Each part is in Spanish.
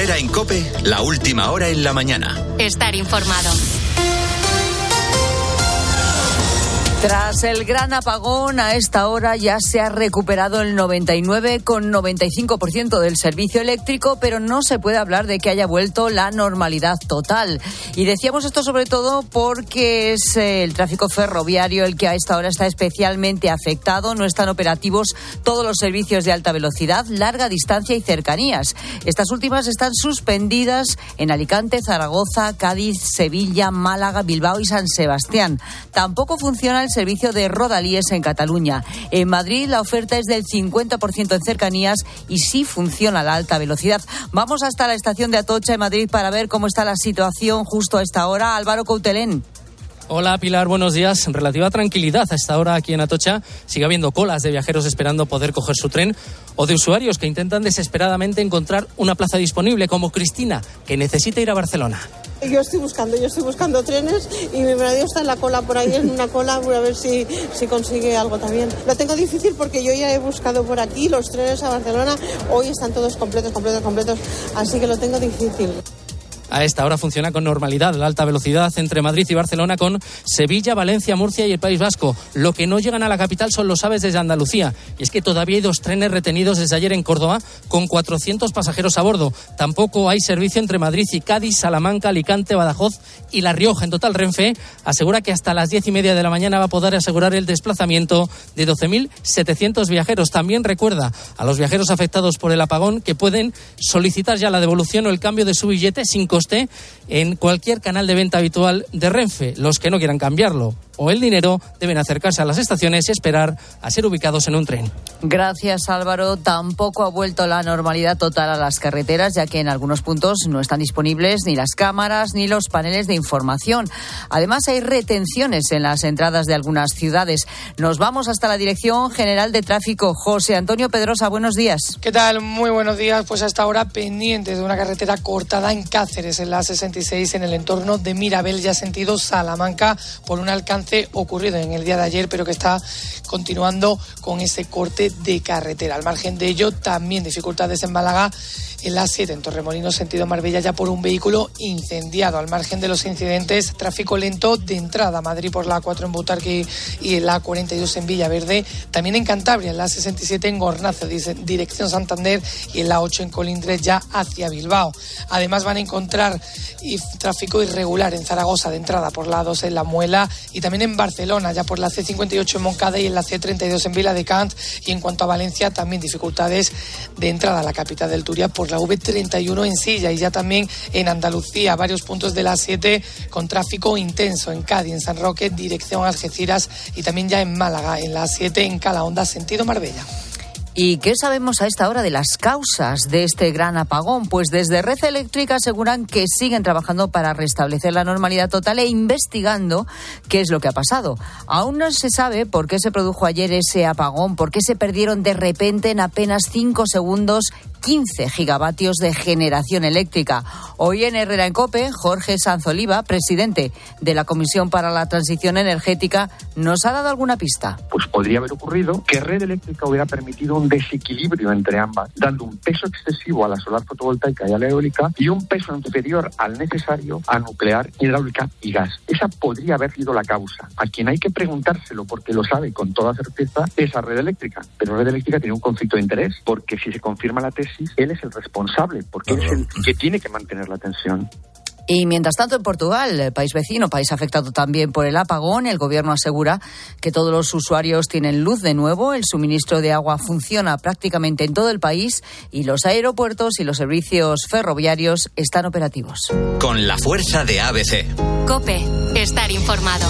Herrera en Cope, la última hora en la mañana. Estar informado. Tras el gran apagón, a esta hora ya se ha recuperado el 99,95% del servicio eléctrico, pero no se puede hablar de que haya vuelto la normalidad total. Y decíamos esto sobre todo porque es eh, el tráfico ferroviario el que a esta hora está especialmente afectado. No están operativos todos los servicios de alta velocidad, larga distancia y cercanías. Estas últimas están suspendidas en Alicante, Zaragoza, Cádiz, Sevilla, Málaga, Bilbao y San Sebastián. Tampoco funciona el servicio de rodalíes en Cataluña. En Madrid la oferta es del 50% en cercanías y sí funciona la alta velocidad. Vamos hasta la estación de Atocha en Madrid para ver cómo está la situación justo a esta hora. Álvaro Coutelén. Hola Pilar, buenos días. En relativa tranquilidad a esta hora aquí en Atocha sigue habiendo colas de viajeros esperando poder coger su tren o de usuarios que intentan desesperadamente encontrar una plaza disponible como Cristina, que necesita ir a Barcelona. Yo estoy buscando, yo estoy buscando trenes y mi marido está en la cola por ahí, en una cola, a ver si, si consigue algo también. Lo tengo difícil porque yo ya he buscado por aquí los trenes a Barcelona, hoy están todos completos, completos, completos, así que lo tengo difícil. A esta hora funciona con normalidad la alta velocidad entre Madrid y Barcelona con Sevilla, Valencia, Murcia y el País Vasco. Lo que no llegan a la capital son los aves desde Andalucía. Y es que todavía hay dos trenes retenidos desde ayer en Córdoba con 400 pasajeros a bordo. Tampoco hay servicio entre Madrid y Cádiz, Salamanca, Alicante, Badajoz y La Rioja. En total, Renfe asegura que hasta las diez y media de la mañana va a poder asegurar el desplazamiento de 12.700 viajeros. También recuerda a los viajeros afectados por el apagón que pueden solicitar ya la devolución o el cambio de su billete sin en cualquier canal de venta habitual de Renfe. Los que no quieran cambiarlo o el dinero deben acercarse a las estaciones y esperar a ser ubicados en un tren. Gracias Álvaro. Tampoco ha vuelto la normalidad total a las carreteras, ya que en algunos puntos no están disponibles ni las cámaras ni los paneles de información. Además hay retenciones en las entradas de algunas ciudades. Nos vamos hasta la Dirección General de Tráfico. José Antonio Pedrosa, buenos días. ¿Qué tal? Muy buenos días. Pues hasta ahora pendiente de una carretera cortada en Cáceres en la 66 en el entorno de Mirabel, ya sentido Salamanca, por un alcance ocurrido en el día de ayer, pero que está continuando con ese corte de carretera. Al margen de ello, también dificultades en Málaga en la 7 en Torremolinos, sentido Marbella, ya por un vehículo incendiado. Al margen de los incidentes, tráfico lento de entrada a Madrid por la 4 en Butarque y en la 42 en Villaverde. También en Cantabria, en la 67 en Gornazo, dirección Santander, y en la 8 en Colindres, ya hacia Bilbao. Además, van a encontrar tráfico irregular en Zaragoza de entrada por la 2 en La Muela y también en Barcelona, ya por la C58 en Moncada y en la C32 en Vila de Cant. Y en cuanto a Valencia, también dificultades de entrada a la capital del Turia por la V31 en Silla y ya también en Andalucía, varios puntos de la 7 con tráfico intenso en Cádiz, en San Roque, dirección Algeciras y también ya en Málaga, en la 7 en Calahonda, sentido Marbella. ¿Y qué sabemos a esta hora de las causas de este gran apagón? Pues desde Red Eléctrica aseguran que siguen trabajando para restablecer la normalidad total e investigando qué es lo que ha pasado. Aún no se sabe por qué se produjo ayer ese apagón, por qué se perdieron de repente en apenas cinco segundos 15 gigavatios de generación eléctrica. Hoy en Herrera en Cope, Jorge Sanzoliva, presidente de la Comisión para la Transición Energética, nos ha dado alguna pista. Pues podría haber ocurrido que Red Eléctrica hubiera permitido un desequilibrio entre ambas, dando un peso excesivo a la solar fotovoltaica y a la eólica y un peso inferior al necesario a nuclear, hidráulica y gas. Esa podría haber sido la causa. A quien hay que preguntárselo porque lo sabe con toda certeza es a Red Eléctrica. Pero Red Eléctrica tiene un conflicto de interés porque si se confirma la tesis él es el responsable, porque es el que tiene que mantener la tensión. Y mientras tanto, en Portugal, el país vecino, país afectado también por el apagón, el gobierno asegura que todos los usuarios tienen luz de nuevo, el suministro de agua funciona prácticamente en todo el país y los aeropuertos y los servicios ferroviarios están operativos. Con la fuerza de ABC. Cope, estar informado.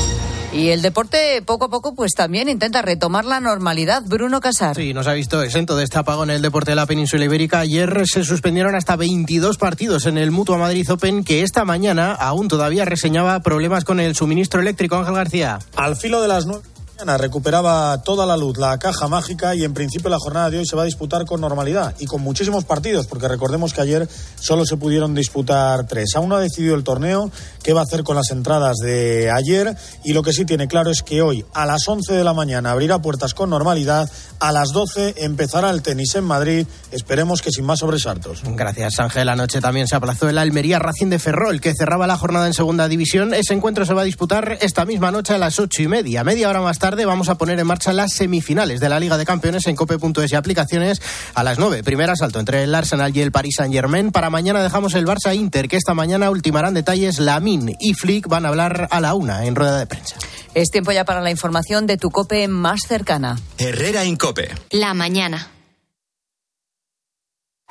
Y el deporte poco a poco pues también intenta retomar la normalidad. Bruno Casar. Sí, nos ha visto exento de este apagón en el deporte de la península ibérica. Ayer se suspendieron hasta 22 partidos en el Mutua Madrid Open que esta mañana aún todavía reseñaba problemas con el suministro eléctrico. Ángel García. Al filo de las nueve Recuperaba toda la luz la caja mágica y en principio la jornada de hoy se va a disputar con normalidad y con muchísimos partidos, porque recordemos que ayer solo se pudieron disputar tres. Aún no ha decidido el torneo qué va a hacer con las entradas de ayer y lo que sí tiene claro es que hoy a las 11 de la mañana abrirá puertas con normalidad, a las 12 empezará el tenis en Madrid, esperemos que sin más sobresaltos. Gracias Ángel, anoche también se aplazó el Almería Racing de Ferrol, que cerraba la jornada en segunda división. Ese encuentro se va a disputar esta misma noche a las ocho y media. Media hora más tarde vamos a poner en marcha las semifinales de la Liga de Campeones en cope.es y aplicaciones a las nueve. Primer asalto entre el Arsenal y el Paris Saint Germain. Para mañana dejamos el Barça Inter, que esta mañana ultimarán detalles. Lamin y Flick van a hablar a la una en rueda de prensa. Es tiempo ya para la información de tu cope más cercana. Herrera Incope. La mañana.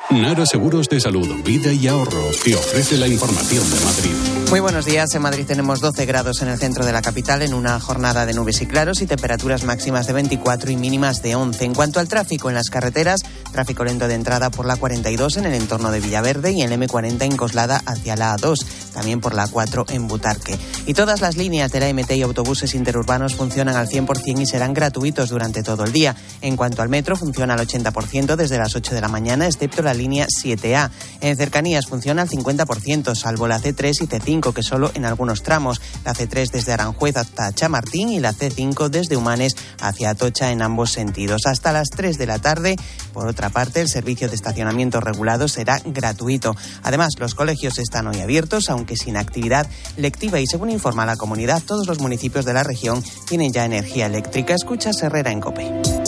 Nara Seguros de Salud, Vida y Ahorro te ofrece la información de Madrid. Muy buenos días. En Madrid tenemos 12 grados en el centro de la capital en una jornada de nubes y claros y temperaturas máximas de 24 y mínimas de 11. En cuanto al tráfico en las carreteras, tráfico lento de entrada por la 42 en el entorno de Villaverde y el M40 en Coslada hacia la A2, también por la 4 en Butarque. Y todas las líneas de la MT y autobuses interurbanos funcionan al 100% y serán gratuitos durante todo el día. En cuanto al metro, funciona al 80% desde las 8 de la mañana, excepto la línea 7A. En cercanías funciona al 50%, salvo la C3 y C5, que solo en algunos tramos. La C3 desde Aranjuez hasta Chamartín y la C5 desde Humanes hacia Atocha en ambos sentidos. Hasta las 3 de la tarde, por otra parte, el servicio de estacionamiento regulado será gratuito. Además, los colegios están hoy abiertos, aunque sin actividad lectiva y según informa la comunidad, todos los municipios de la región tienen ya energía eléctrica. Escucha Herrera en COPE.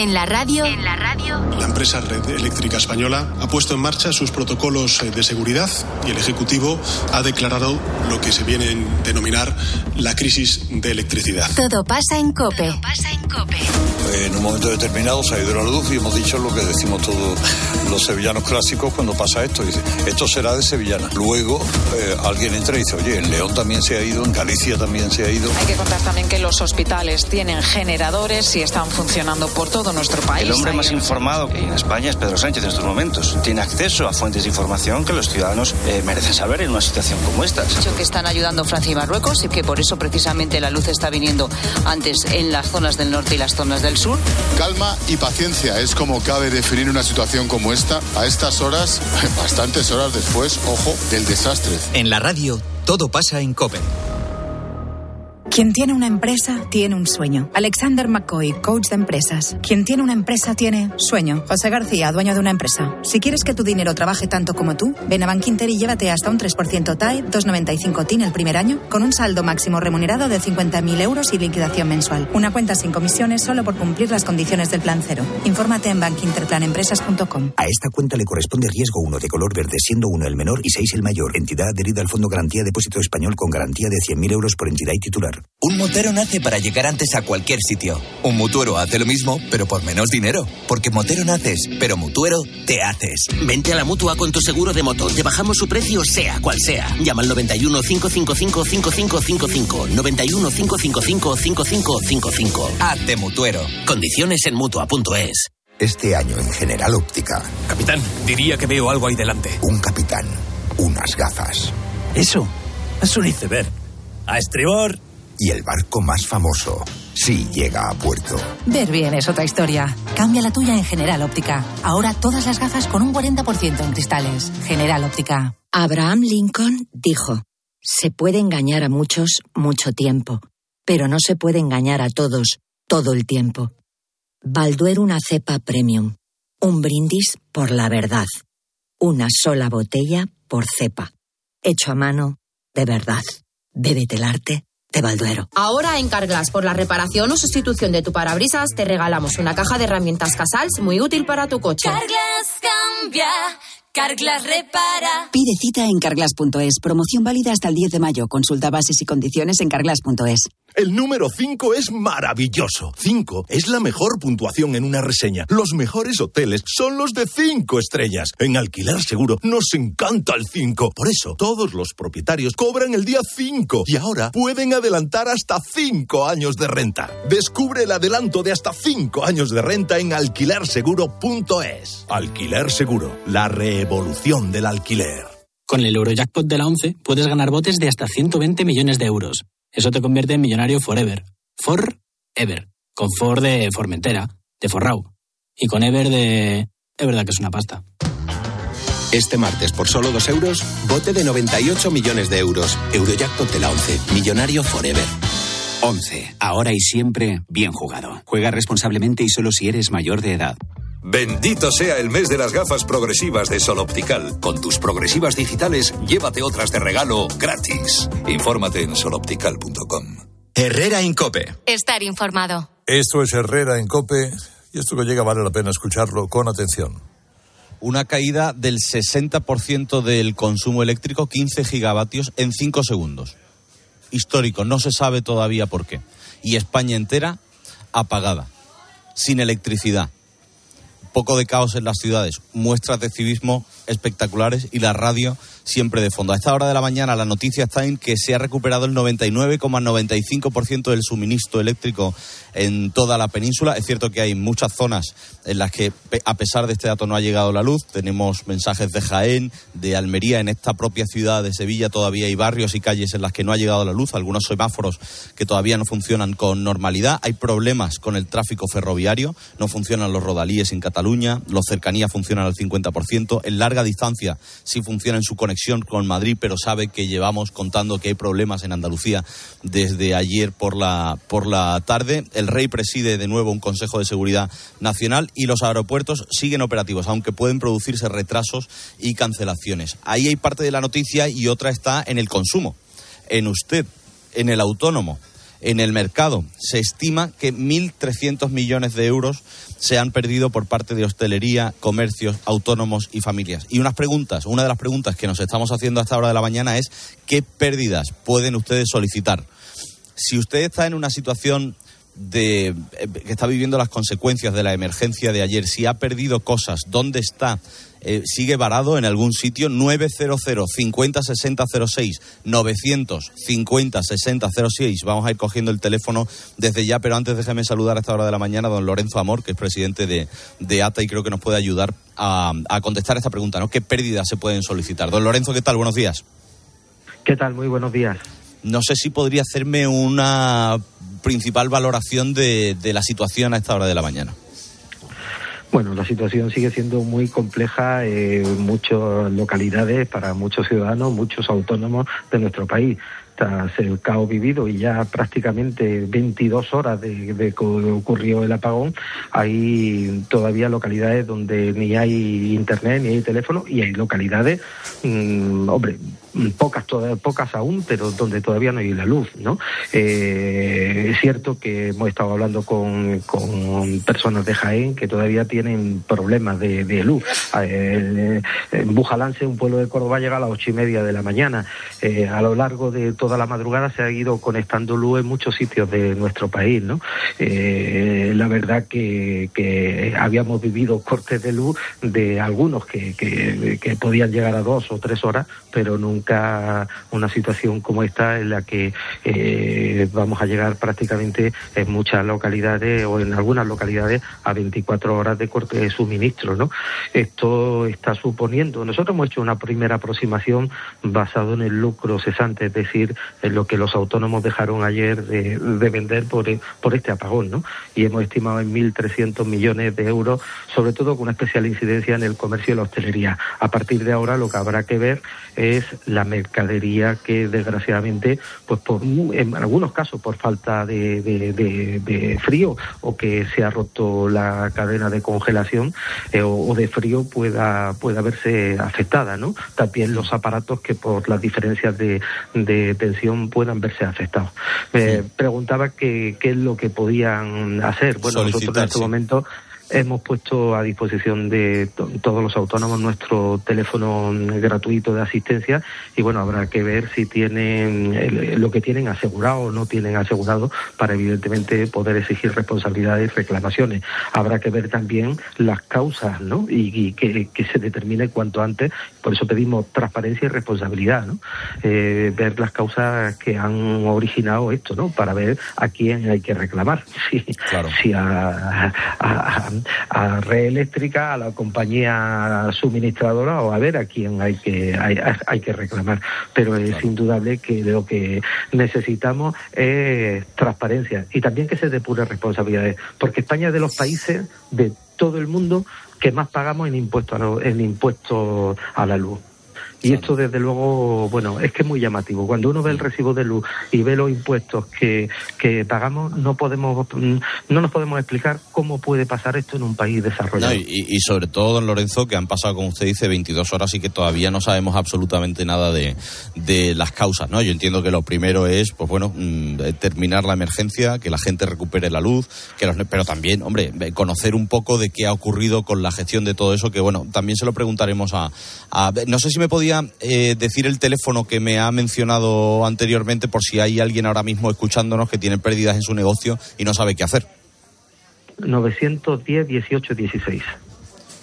En la radio. En la radio. La empresa Red Eléctrica Española ha puesto en marcha sus protocolos eh, de seguridad y el Ejecutivo ha declarado lo que se viene a denominar la crisis de electricidad. Todo pasa en COPE. Todo pasa en COPE. En un momento determinado se ha ido la luz y hemos dicho lo que decimos todos los sevillanos clásicos cuando pasa esto. Dice, esto será de sevillana. Luego eh, alguien entra y dice, oye, en León también se ha ido, en Galicia también se ha ido. Hay que contar también que los hospitales tienen generadores y están funcionando por todo nuestro país. El hombre más informado en España es Pedro Sánchez en estos momentos. Tiene acceso a fuentes de información que los ciudadanos eh, merecen saber en una situación como esta. Dicho que están ayudando Francia y Marruecos y que por eso precisamente la luz está viniendo antes en las zonas del norte y las zonas del sur. Calma y paciencia es como cabe definir una situación como esta a estas horas, bastantes horas después, ojo, del desastre. En la radio, todo pasa en COPE. Quien tiene una empresa tiene un sueño. Alexander McCoy, coach de empresas. Quien tiene una empresa tiene sueño. José García, dueño de una empresa. Si quieres que tu dinero trabaje tanto como tú, ven a Bankinter y llévate hasta un 3% TAE, 2,95 TIN el primer año, con un saldo máximo remunerado de 50.000 euros y liquidación mensual. Una cuenta sin comisiones solo por cumplir las condiciones del plan cero. Infórmate en bankinterplanempresas.com. A esta cuenta le corresponde riesgo 1 de color verde, siendo 1 el menor y 6 el mayor. Entidad adherida al Fondo Garantía Depósito Español con garantía de 100.000 euros por entidad y titular. Un motero nace para llegar antes a cualquier sitio. Un mutuero hace lo mismo, pero por menos dinero. Porque motero naces, pero mutuero te haces. Vente a la mutua con tu seguro de moto. Te bajamos su precio, sea cual sea. Llama al 91 555 5555. 91 555 5555. Hazte mutuero. Condiciones en mutua.es. Este año en General Óptica. Capitán, diría que veo algo ahí delante. Un capitán. Unas gafas. Eso. Es un iceberg. A estribor. Y el barco más famoso. Sí llega a puerto. Ver bien es otra historia. Cambia la tuya en General Óptica. Ahora todas las gafas con un 40% en cristales. General Óptica. Abraham Lincoln dijo, se puede engañar a muchos mucho tiempo, pero no se puede engañar a todos todo el tiempo. Balduero una cepa premium. Un brindis por la verdad. Una sola botella por cepa. Hecho a mano, de verdad. Bébete el arte de Balduero. Ahora en Carglass, por la reparación o sustitución de tu parabrisas, te regalamos una caja de herramientas Casals muy útil para tu coche. Carglass cambia. Carglass repara. Pide cita en carglass.es. Promoción válida hasta el 10 de mayo. Consulta bases y condiciones en carglass.es. El número 5 es maravilloso. 5 es la mejor puntuación en una reseña. Los mejores hoteles son los de 5 estrellas. En Alquiler Seguro nos encanta el 5. Por eso todos los propietarios cobran el día 5 y ahora pueden adelantar hasta 5 años de renta. Descubre el adelanto de hasta 5 años de renta en alquilerseguro.es. Alquiler Seguro, la revolución del alquiler. Con el Eurojackpot de la 11 puedes ganar botes de hasta 120 millones de euros. Eso te convierte en millonario forever. Forever. Con For de Formentera, de Forrau. Y con Ever de... Es verdad que es una pasta. Este martes, por solo 2 euros, bote de 98 millones de euros. Eurojackpot de la 11. Millonario Forever. 11. Ahora y siempre, bien jugado. Juega responsablemente y solo si eres mayor de edad. Bendito sea el mes de las gafas progresivas de Sol Optical. Con tus progresivas digitales, llévate otras de regalo gratis. Infórmate en soloptical.com. Herrera Incope. Estar informado. Esto es Herrera en Cope y esto que llega vale la pena escucharlo con atención. Una caída del 60% del consumo eléctrico, 15 gigavatios en 5 segundos. Histórico, no se sabe todavía por qué. Y España entera apagada, sin electricidad poco de caos en las ciudades, muestras de civismo espectaculares y la radio siempre de fondo. A esta hora de la mañana la noticia está en que se ha recuperado el 99,95% del suministro eléctrico en toda la península. Es cierto que hay muchas zonas en las que, a pesar de este dato, no ha llegado la luz. Tenemos mensajes de Jaén, de Almería, en esta propia ciudad de Sevilla todavía hay barrios y calles en las que no ha llegado la luz, algunos semáforos que todavía no funcionan con normalidad. Hay problemas con el tráfico ferroviario, no funcionan los rodalíes en Cataluña, los cercanías funcionan al 50%, en larga distancia sí funciona en su conexión con Madrid, pero sabe que llevamos contando que hay problemas en Andalucía desde ayer por la, por la tarde. El rey preside de nuevo un Consejo de Seguridad Nacional y los aeropuertos siguen operativos, aunque pueden producirse retrasos y cancelaciones. Ahí hay parte de la noticia y otra está en el consumo, en usted, en el autónomo en el mercado. Se estima que 1.300 millones de euros se han perdido por parte de hostelería, comercios, autónomos y familias. Y unas preguntas, una de las preguntas que nos estamos haciendo a esta hora de la mañana es ¿qué pérdidas pueden ustedes solicitar? Si usted está en una situación de eh, que está viviendo las consecuencias de la emergencia de ayer, si ha perdido cosas, ¿dónde está? Eh, sigue varado en algún sitio 900 50 60 06 950 60 06 vamos a ir cogiendo el teléfono desde ya pero antes déjeme saludar a esta hora de la mañana a don Lorenzo Amor que es presidente de, de ATA y creo que nos puede ayudar a, a contestar esta pregunta ¿no? ¿qué pérdidas se pueden solicitar? don Lorenzo ¿qué tal? buenos días ¿qué tal? muy buenos días no sé si podría hacerme una principal valoración de, de la situación a esta hora de la mañana. Bueno, la situación sigue siendo muy compleja en muchas localidades para muchos ciudadanos, muchos autónomos de nuestro país tras el caos vivido y ya prácticamente 22 horas de, que ocurrió el apagón, hay todavía localidades donde ni hay internet ni hay teléfono y hay localidades, mmm, hombre, pocas todas, pocas aún, pero donde todavía no hay la luz, ¿no? Eh, es cierto que hemos estado hablando con, con, personas de Jaén que todavía tienen problemas de, luz. Eh, en Bujalance, un pueblo de Córdoba, llega a las ocho y media de la mañana. Eh, a lo largo de toda la madrugada se ha ido conectando luz en muchos sitios de nuestro país, ¿no? Eh, la verdad que, habíamos vivido cortes de luz de algunos que, que podían llegar a dos o tres horas, pero nunca una situación como esta en la que eh, vamos a llegar prácticamente en muchas localidades o en algunas localidades a 24 horas de corte de suministro. ¿no? Esto está suponiendo, nosotros hemos hecho una primera aproximación basado en el lucro cesante, es decir, en lo que los autónomos dejaron ayer de, de vender por, por este apagón. ¿no? Y hemos estimado en 1.300 millones de euros, sobre todo con una especial incidencia en el comercio y la hostelería. A partir de ahora lo que habrá que ver es la mercadería que desgraciadamente, pues por en algunos casos por falta de, de, de, de frío o que se ha roto la cadena de congelación eh, o, o, de frío pueda, pueda verse afectada, ¿no? También los aparatos que por las diferencias de, de tensión puedan verse afectados. Me sí. preguntaba qué, qué es lo que podían hacer. Bueno, Solicitar, nosotros en este sí. momento hemos puesto a disposición de to todos los autónomos nuestro teléfono gratuito de asistencia y bueno, habrá que ver si tienen lo que tienen asegurado o no tienen asegurado para evidentemente poder exigir responsabilidades y reclamaciones. Habrá que ver también las causas, ¿no? Y, y que, que, se determine cuanto antes, por eso pedimos transparencia y responsabilidad, ¿no? Eh, ver las causas que han originado esto, ¿no? Para ver a quién hay que reclamar. Si, claro. si a, a, a a Red Eléctrica, a la compañía suministradora o a ver a quién hay que hay, hay que reclamar. Pero es indudable que lo que necesitamos es transparencia y también que se depure responsabilidades, porque España es de los países de todo el mundo que más pagamos en impuestos a, en impuestos a la luz. Y esto, desde luego, bueno, es que es muy llamativo. Cuando uno ve el recibo de luz y ve los impuestos que, que pagamos, no podemos mm, no nos podemos explicar cómo puede pasar esto en un país desarrollado. y, sobre todo, don Lorenzo, que han pasado, como usted dice, 22 horas y que todavía no sabemos absolutamente nada de, de las causas, ¿no? Yo entiendo que lo primero es, pues bueno, mm, terminar la emergencia, que la gente recupere la luz, que los, pero también, hombre, conocer un poco de qué ha ocurrido con la gestión de todo eso, que bueno, también se lo preguntaremos a... a no sé si me podía eh, decir el teléfono que me ha mencionado anteriormente por si hay alguien ahora mismo escuchándonos que tiene pérdidas en su negocio y no sabe qué hacer. 910 18 16.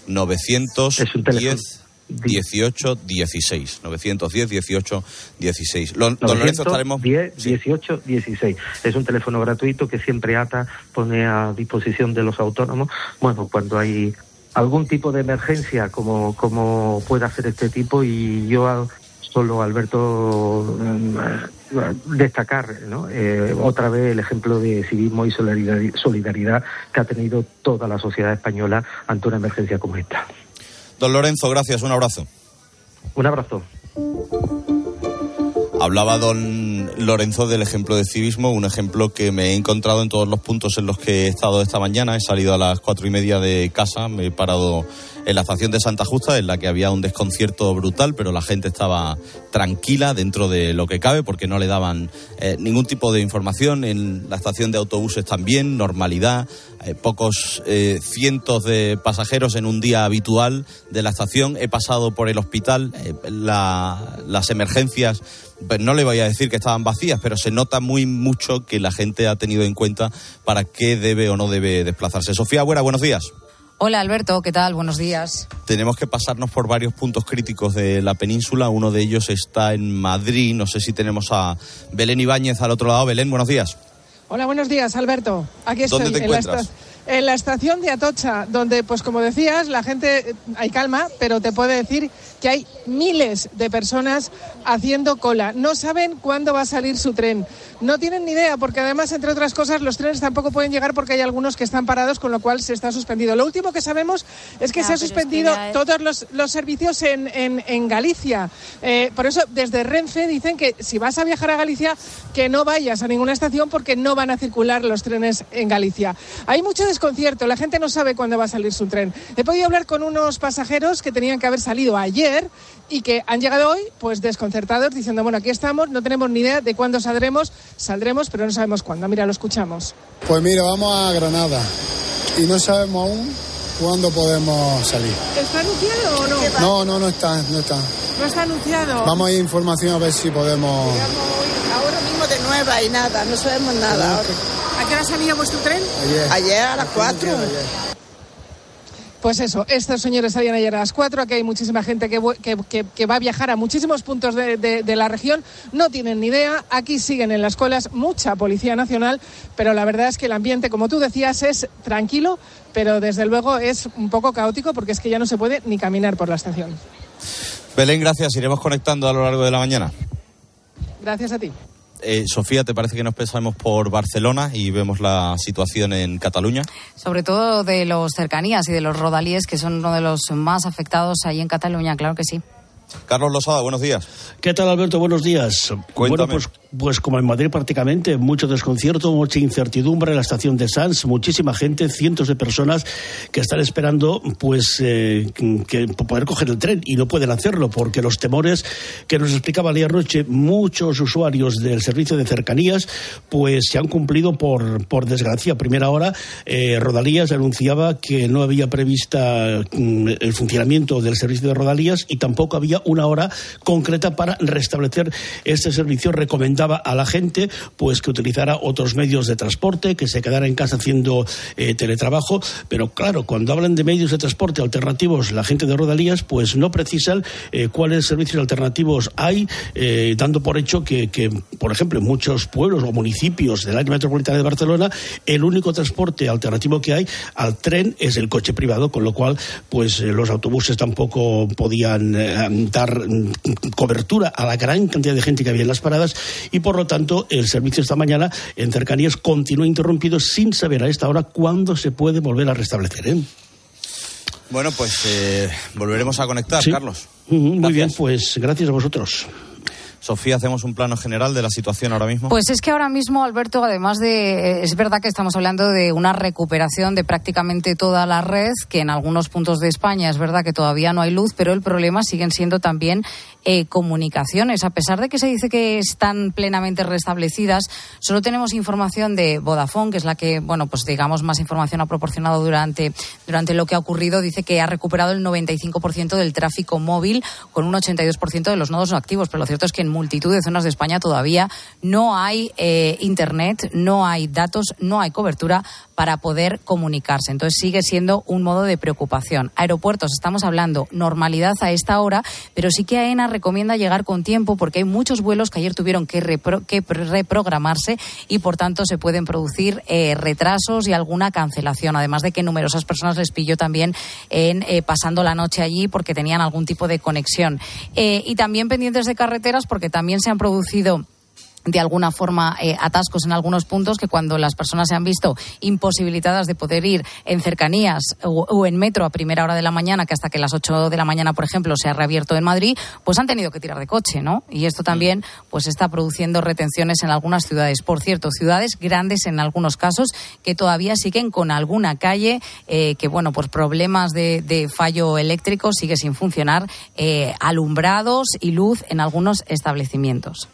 910 18 16 910 18 16 don Lorenzo estaremos 10 18 16 es un teléfono gratuito que siempre ATA pone a disposición de los autónomos. Bueno cuando hay algún tipo de emergencia como, como pueda ser este tipo y yo solo Alberto eh, destacar ¿no? eh, otra vez el ejemplo de civismo y solidaridad que ha tenido toda la sociedad española ante una emergencia como esta. Don Lorenzo, gracias, un abrazo. Un abrazo. Hablaba don Lorenzo del ejemplo de civismo, un ejemplo que me he encontrado en todos los puntos en los que he estado esta mañana. He salido a las cuatro y media de casa, me he parado en la estación de Santa Justa, en la que había un desconcierto brutal, pero la gente estaba tranquila dentro de lo que cabe porque no le daban eh, ningún tipo de información. En la estación de autobuses también, normalidad, eh, pocos eh, cientos de pasajeros en un día habitual de la estación. He pasado por el hospital, las emergencias pues no le voy a decir que estaban vacías, pero se nota muy mucho que la gente ha tenido en cuenta para qué debe o no debe desplazarse. Sofía Buena, buenos días. Hola Alberto, ¿qué tal? Buenos días. Tenemos que pasarnos por varios puntos críticos de la península. Uno de ellos está en Madrid. No sé si tenemos a Belén Ibáñez al otro lado. Belén, buenos días. Hola, buenos días, Alberto. Aquí estoy. ¿Dónde te encuentras? En la estación de Atocha, donde, pues como decías, la gente, hay calma, pero te puede decir que hay miles de personas haciendo cola. No saben cuándo va a salir su tren. No tienen ni idea, porque además, entre otras cosas, los trenes tampoco pueden llegar porque hay algunos que están parados, con lo cual se está suspendido. Lo último que sabemos es que se ha suspendido todos los, los, servicios en, en, en Galicia. Eh, por eso, desde Renfe dicen que si vas a viajar a Galicia, que no vayas a ninguna estación porque no van a circular los trenes en Galicia. Hay mucho desconcierto, la gente no sabe cuándo va a salir su tren. He podido hablar con unos pasajeros que tenían que haber salido ayer y que han llegado hoy pues desconcertados diciendo, bueno, aquí estamos, no tenemos ni idea de cuándo saldremos, saldremos, pero no sabemos cuándo. Mira, lo escuchamos. Pues mira, vamos a Granada y no sabemos aún cuándo podemos salir. ¿Está anunciado o no? No, no, no está, no está. ¿No está anunciado? Vamos a ir información a ver si podemos... Ahora mismo de nueva y nada, no sabemos nada. ¿A qué hora salía vuestro tren? Ayer. Ayer a las 4. Pues eso, estos señores salían ayer a las 4, aquí hay muchísima gente que, que, que va a viajar a muchísimos puntos de, de, de, la región, no tienen ni idea, aquí siguen en las escuelas mucha Policía Nacional, pero la verdad es que el ambiente, como tú decías, es tranquilo, pero desde luego es un poco caótico porque es que ya no se puede ni caminar por la estación. Belén, gracias, iremos conectando a lo largo de la mañana. Gracias a ti. Eh, Sofía, ¿te parece que nos pasamos por Barcelona y vemos la situación en Cataluña? Sobre todo de los cercanías y de los rodalíes, que son uno de los más afectados ahí en Cataluña, claro que sí. Carlos Losada, buenos días. ¿Qué tal, Alberto? Buenos días. Cuéntame. Bueno, pues, pues como en Madrid prácticamente, mucho desconcierto, mucha incertidumbre en la estación de Sanz, muchísima gente, cientos de personas que están esperando pues eh, que poder coger el tren y no pueden hacerlo porque los temores que nos explicaba Lía Roche, muchos usuarios del servicio de cercanías pues se han cumplido por, por desgracia. A primera hora, eh, Rodalías anunciaba que no había prevista mm, el funcionamiento del servicio de Rodalías y tampoco había una hora concreta para restablecer este servicio recomendado recomendaba a la gente pues que utilizara otros medios de transporte, que se quedara en casa haciendo eh, teletrabajo, pero claro, cuando hablan de medios de transporte alternativos, la gente de Rodalías pues no precisan eh, cuáles servicios alternativos hay, eh, dando por hecho que, que, por ejemplo, en muchos pueblos o municipios del área metropolitana de Barcelona, el único transporte alternativo que hay al tren es el coche privado, con lo cual pues los autobuses tampoco podían dar mm, cobertura a la gran cantidad de gente que había en las paradas y por lo tanto el servicio esta mañana en cercanías continúa interrumpido sin saber a esta hora cuándo se puede volver a restablecer. ¿eh? Bueno, pues eh, volveremos a conectar, Sí. Carlos. Muy bien, pues gracias a vosotros. Sofía, hacemos un plano general de la situación ahora mismo. Pues es que ahora mismo, Alberto, además de. eh, Es verdad que estamos hablando de una recuperación de prácticamente toda la red, que en algunos puntos de España es verdad que todavía no hay luz, pero el problema siguen siendo también eh, comunicaciones. A pesar de que se dice que están plenamente restablecidas, solo tenemos información de Vodafone, que es la que, bueno, pues digamos, más información ha proporcionado durante, durante lo que ha ocurrido. Dice que ha recuperado el 95% del tráfico móvil con un 82% de los nodos no activos, pero lo cierto es que en multitud de zonas de España todavía. No hay eh, internet, no hay datos, no hay cobertura para poder comunicarse. Entonces sigue siendo un modo de preocupación. Aeropuertos, estamos hablando normalidad a esta hora, pero sí que AENA recomienda llegar con tiempo porque hay muchos vuelos que ayer tuvieron que, repro- que reprogramarse y por tanto se pueden producir eh, retrasos y alguna cancelación. Además de que numerosas personas les pilló también en eh, pasando la noche allí porque tenían algún tipo de conexión. Eh, y también pendientes de carreteras porque también se han producido de alguna forma eh, atascos en algunos puntos que cuando las personas se han visto imposibilitadas de poder ir en cercanías o, en metro a primera hora de la mañana, que hasta que las 8 de la mañana, por ejemplo, se ha reabierto en Madrid, pues han tenido que tirar de coche, ¿no? Y esto también pues está produciendo retenciones en algunas ciudades. Por cierto, ciudades grandes en algunos casos que todavía siguen con alguna calle eh, que, bueno, pues problemas de, de fallo eléctrico sigue sin funcionar, eh, alumbrados y luz en algunos establecimientos.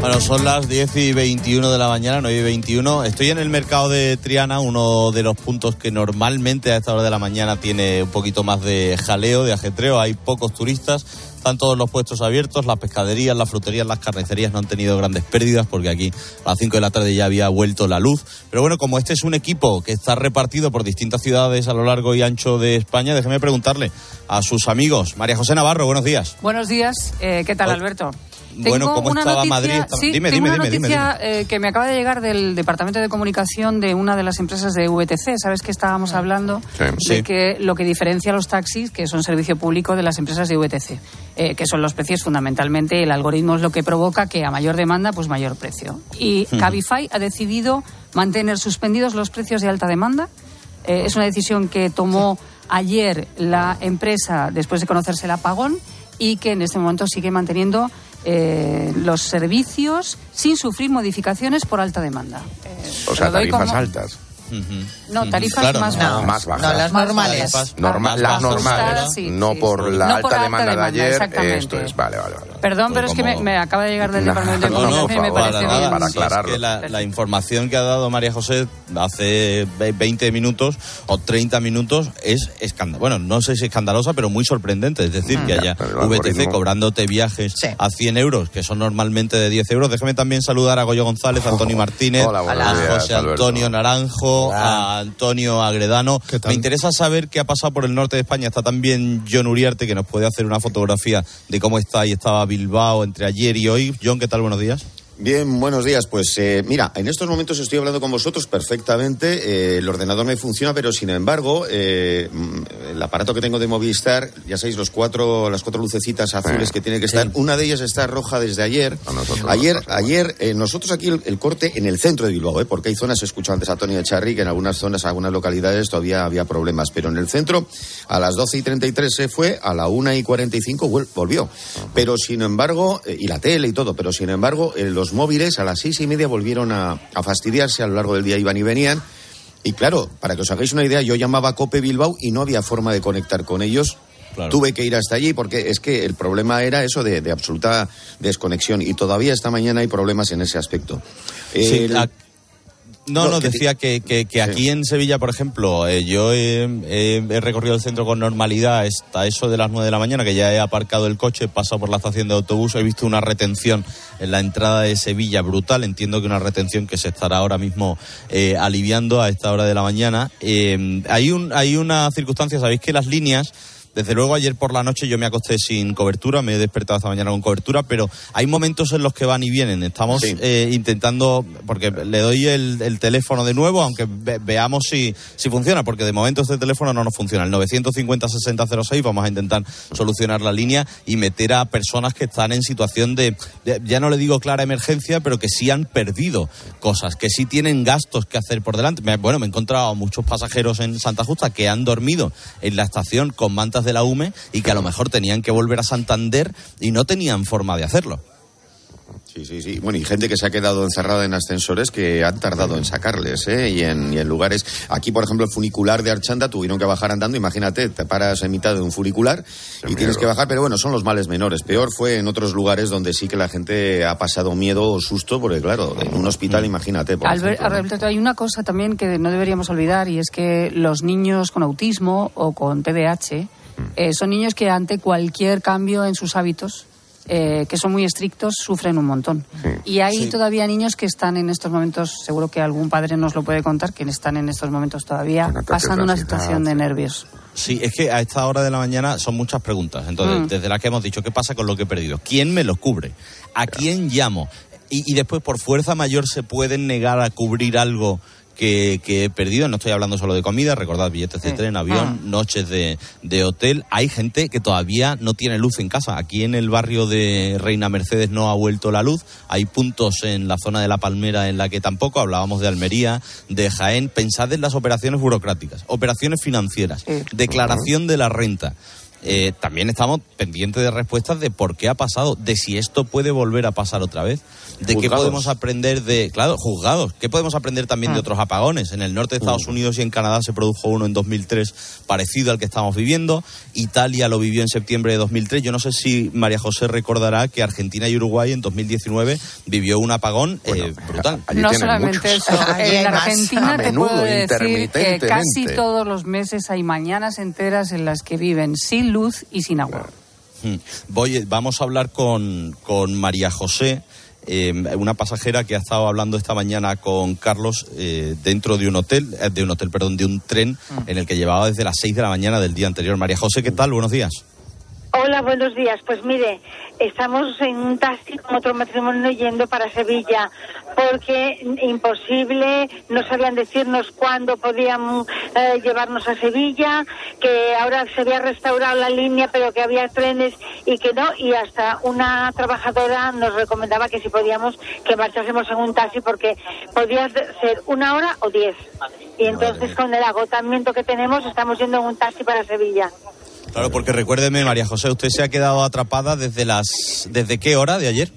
Bueno, son las 10 y 21 de la mañana, 9 y 21. Estoy en el mercado de Triana, uno de los puntos que normalmente a esta hora de la mañana tiene un poquito más de jaleo, de ajetreo. Hay pocos turistas, están todos los puestos abiertos, las pescaderías, las fruterías, las carnicerías no han tenido grandes pérdidas porque aquí a las 5 de la tarde ya había vuelto la luz. Pero bueno, como este es un equipo que está repartido por distintas ciudades a lo largo y ancho de España, déjeme preguntarle a sus amigos. María José Navarro, buenos días. Buenos días, eh, ¿qué tal Hola. Bueno, ¿cómo una estaba noticia- Madrid? Estaba- Sí, Dime, tengo dime, una dime, noticia eh, que me acaba de llegar del Departamento de Comunicación de una de las empresas de VTC. Sabes que estábamos hablando Sí. de Sí. que lo que diferencia a los taxis, que son servicio público, de las empresas de VTC, eh, que son los precios fundamentalmente. El algoritmo es lo que provoca que a mayor demanda, pues mayor precio. Y. Cabify ha decidido mantener suspendidos los precios de alta demanda. Eh, es una decisión que tomó ayer la empresa después de conocerse el apagón y que en este momento sigue manteniendo eh, los servicios sin sufrir modificaciones por alta demanda. Eh, O sea, tarifas como- altas. No, tarifas Claro, más no, bajas. más bajas. No, las normales. Norma- las normales. Ajustadas, sí, no sí, por sí. la No alta demanda, demanda, de ayer. Esto es, vale, vale, vale. Perdón, pero es que me, me acaba de llegar del Departamento de No, no, Comunicación y me para parece nada. bien. para Si es aclararlo. que la, la información que ha dado María José hace ve- 20 minutos o 30 minutos es escandalosa. Bueno, no sé si escandalosa, pero muy sorprendente. Es decir, Mm. que Ya, haya VTC algoritmo- cobrándote viajes a 100 euros, que son normalmente de 10 euros. Déjame también saludar a Goyo González, a Antonio Martínez, Hola, a días, José Alberto. Antonio Naranjo, a Antonio Agredano. Me interesa saber qué ha pasado por el norte de España. Está también John Uriarte, que nos puede hacer una fotografía de cómo está y estaba Bilbao entre ayer y hoy. John, ¿qué tal? Buenos días. Bien, buenos días. Pues eh, mira, en estos momentos estoy hablando con vosotros perfectamente. eh, el ordenador me funciona, pero sin embargo, eh, el aparato que tengo de Movistar, ya sabéis, los cuatro, las cuatro lucecitas azules Sí. que tiene que estar, una de ellas está roja desde ayer. Ayer, ayer eh, nosotros aquí el, el corte en el centro de Bilbao, eh, porque hay zonas, he escuchado antes a Tony Echarri, que en algunas zonas, algunas localidades todavía había problemas, pero en el centro a las 12 y 33 se fue, a la 1 y 45 vuel- volvió. Pero sin embargo, eh, y la tele y todo, pero sin embargo, eh, los móviles a las seis y media volvieron a, a fastidiarse, a lo largo del día iban y venían. Y claro, para que os hagáis una idea, yo llamaba a Cope Bilbao y no había forma de conectar con ellos. Tuve que ir hasta allí porque es que el problema era eso de, de absoluta desconexión y todavía esta mañana hay problemas en ese aspecto. Sí, El- la- No, no, decía que, que, que aquí en Sevilla, por ejemplo, eh, yo he, he- he recorrido el centro con normalidad hasta eso de las 9 de la mañana, que ya he aparcado el coche, he pasado por la estación de autobús, he visto una retención en la entrada de Sevilla brutal. Entiendo que una retención que se estará ahora mismo eh, aliviando a esta hora de la mañana. Eh, hay, un, hay una circunstancia, sabéis que las líneas desde luego ayer por la noche yo me acosté sin cobertura, me he despertado esta mañana con cobertura, pero hay momentos en los que van y vienen. Estamos eh, intentando, porque le doy el, el teléfono de nuevo, aunque ve- veamos si, si funciona, porque de momento este teléfono no nos funciona. El 950-6006 vamos a intentar solucionar la línea y meter a personas que están en situación de, de- ya no le digo clara emergencia, pero que sí han perdido cosas, que sí tienen gastos que hacer por delante. Me- bueno, me he encontrado a muchos pasajeros en Santa Justa que han dormido en la estación con mantas de la UME y que a lo mejor tenían que volver a Santander y no tenían forma de hacerlo. Sí, sí, sí. Bueno, y gente que se ha quedado encerrada en ascensores que han tardado en sacarles, ¿eh? Y en, y en lugares. Aquí, por ejemplo, el funicular de Archanda tuvieron que bajar andando. Imagínate, te paras en mitad de un funicular y tienes que bajar, pero bueno, son los males menores. Peor fue en otros lugares donde sí que la gente ha pasado miedo o susto, porque claro, en un hospital, imagínate. Por Albert, ejemplo, ¿no? Alberto, hay una cosa también que no deberíamos olvidar y es que los niños con autismo o con TDAH eh, son niños que ante cualquier cambio en sus hábitos, eh, que son muy estrictos, sufren un montón. Y hay Sí. todavía niños que están en estos momentos, seguro que algún padre nos lo puede contar, que están en estos momentos todavía pasando una situación de nervios. Sí, es que a esta hora de la mañana son muchas preguntas. Entonces, Mm. desde las que hemos dicho, ¿qué pasa con lo que he perdido? ¿Quién me lo cubre? ¿A quién llamo? Y, y después, por fuerza mayor, ¿se pueden negar a cubrir algo que, que he perdido? No estoy hablando solo de comida, recordad billetes de tren, avión, Ah. noches de, de hotel. Hay gente que todavía no tiene luz en casa. Aquí en el barrio de Reina Mercedes no ha vuelto la luz. Hay puntos en la zona de La Palmera en la que tampoco. Hablábamos de Almería, de Jaén. Pensad en las operaciones burocráticas, operaciones financieras, declaración de la renta. Eh, también estamos pendientes de respuestas de por qué ha pasado, de si esto puede volver a pasar otra vez, de qué podemos aprender de, claro, juzgados, qué podemos aprender también de Ah. otros apagones. En el norte de Estados Unidos y en Canadá se produjo uno en 2003 parecido al que estamos viviendo. Italia lo vivió en septiembre de 2003. Yo no sé si María José recordará que Argentina y Uruguay en 2019 vivió un apagón eh, brutal. no solamente eso, en Argentina te puedo decir que casi todos los meses hay mañanas enteras en las que viven sin luz y sin agua. Mm. Voy, vamos a hablar con, con María José, eh, una pasajera que ha estado hablando esta mañana con Carlos eh, dentro de un hotel, eh, de un hotel, perdón, de un tren en el que llevaba desde las 6 de la mañana del día anterior. María José, ¿qué tal? Buenos días. Hola, buenos días. Pues mire, estamos en un taxi con otro matrimonio yendo para Sevilla, porque imposible, no sabían decirnos cuándo podían eh, llevarnos a Sevilla, que ahora se había restaurado la línea, pero que había trenes y que no, y hasta una trabajadora nos recomendaba que si podíamos que marchásemos en un taxi, porque podía ser una hora o diez. Y entonces con el agotamiento que tenemos estamos yendo en un taxi para Sevilla. Claro, porque recuérdeme, María José, usted se ha quedado atrapada desde las... ¿Desde qué hora de ayer?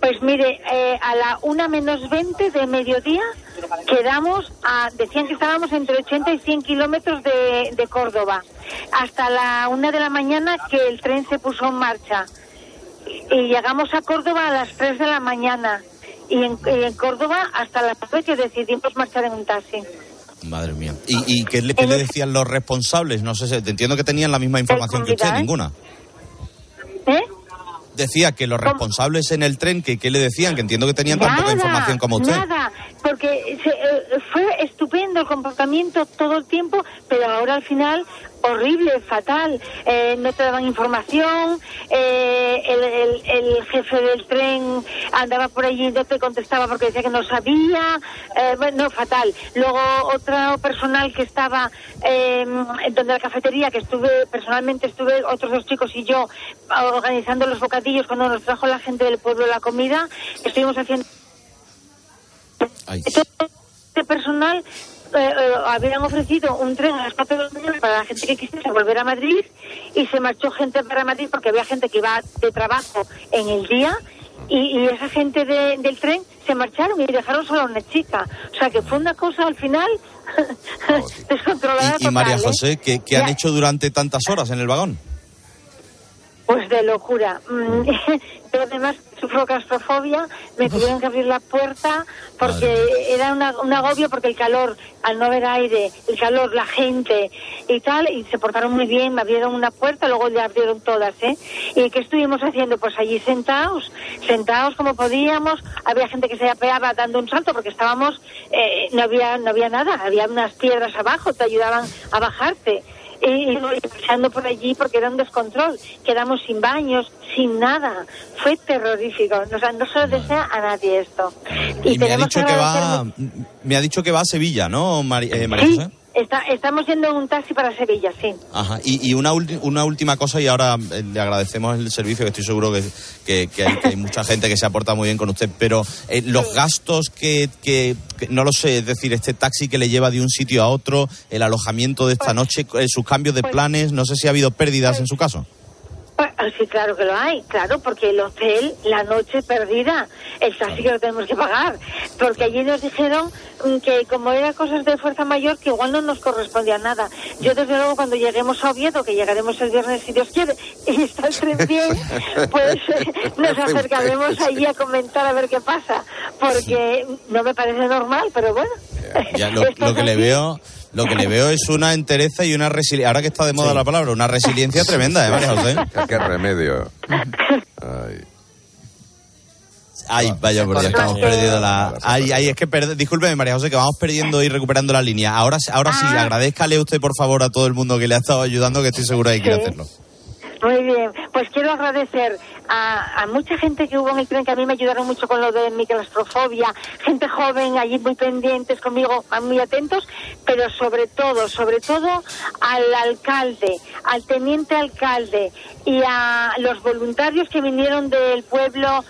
Pues mire, eh, a la una menos 20 de mediodía quedamos a, decían que estábamos entre 80 y 100 kilómetros de, de Córdoba. Hasta la una de la mañana que el tren se puso en marcha. Y llegamos a Córdoba a las 3 de la mañana. Y en, Córdoba hasta las 9 que decidimos marchar en un taxi. Madre mía. ¿Y, y qué, le, qué le decían los responsables? No sé, te entiendo que tenían la misma información que usted, ¿eh? ninguna. ¿Eh? Decía que los responsables en el tren, que qué le decían, que entiendo que tenían tan poca información como usted. Nada, porque se, eh, el comportamiento todo el tiempo, pero ahora al final horrible, fatal. Eh, no te daban información, eh, el, el- el jefe del tren andaba por allí y no te contestaba porque decía que no sabía. Eh, bueno, fatal. Luego otro personal que estaba eh, donde la cafetería, que estuve, personalmente estuve, otros dos chicos y yo, organizando los bocadillos cuando nos trajo la gente del pueblo la comida, estuvimos haciendo este personal eh, eh, habían ofrecido un tren a las 4 de la mañana para la gente que quisiera volver a Madrid y se marchó gente para Madrid porque había gente que iba de trabajo en el día y, y esa gente de- del tren se marcharon y dejaron solo a una chica. O sea que fue una cosa al final descontrolada Y, y María total, ¿eh? José, ¿qué, qué han hecho durante tantas horas en el vagón? Pues de locura. Mm, Pero además sufro claustrofobia, me tuvieron que abrir la puerta porque era una, un agobio porque el calor, al no haber aire, el calor, la gente y tal, y se portaron muy bien, me abrieron una puerta, luego le abrieron todas, ¿eh? ¿Y qué estuvimos haciendo? Pues allí sentados, sentados como podíamos, había gente que se apeaba dando un salto porque estábamos, eh, no había no había nada, había unas piedras abajo, te ayudaban a bajarte y, y pasando por allí porque era un descontrol. Quedamos sin baños, sin nada. Fue terrorífico. O sea, no se lo desea a nadie esto. Y, me ha dicho que va, me ha dicho que va a Sevilla, ¿no, eh, María Sí, José? Está- estamos yendo en un taxi para Sevilla, sí. Ajá. Y, y una, una última cosa, y ahora eh, le agradecemos el servicio, que estoy seguro que, que- que hay, que hay mucha gente que se ha portado muy bien con usted, pero eh, los gastos que, que- no lo sé, es decir, este taxi que le lleva de un sitio a otro, el alojamiento de esta noche, eh, sus cambios de planes, no sé si ha habido pérdidas en su caso. Pues, ah, sí, claro que lo hay, claro, porque el hotel, la noche perdida, el taxi que lo tenemos que pagar, porque allí nos dijeron que como eran cosas de fuerza mayor, que igual no nos correspondía nada. Yo desde luego cuando lleguemos a Oviedo, que llegaremos el viernes si Dios quiere, y está el tren bien, pues eh, nos acercaremos allí a comentar a ver qué pasa, porque no me parece normal, pero bueno. Ya lo, lo que le veo... Lo que le veo es una entereza y una resiliencia. Ahora que está de moda la palabra, una resiliencia tremenda, ¿eh, María José? Qué remedio. Ay. Ay, vaya por Dios, que hemos perdido la. Ay, ay, es que perde... discúlpeme, María José, que vamos perdiendo y recuperando la línea. Ahora, ahora sí, Ah. agradezcale usted, por favor, a todo el mundo que le ha estado ayudando, que estoy seguro de que quiere hacerlo. Muy bien, pues quiero agradecer a, a mucha gente que hubo en el tren que a mí me ayudaron mucho con lo de mi claustrofobia, gente joven allí muy pendientes conmigo, muy atentos, pero sobre todo, sobre todo al alcalde, al teniente alcalde y a los voluntarios que vinieron del pueblo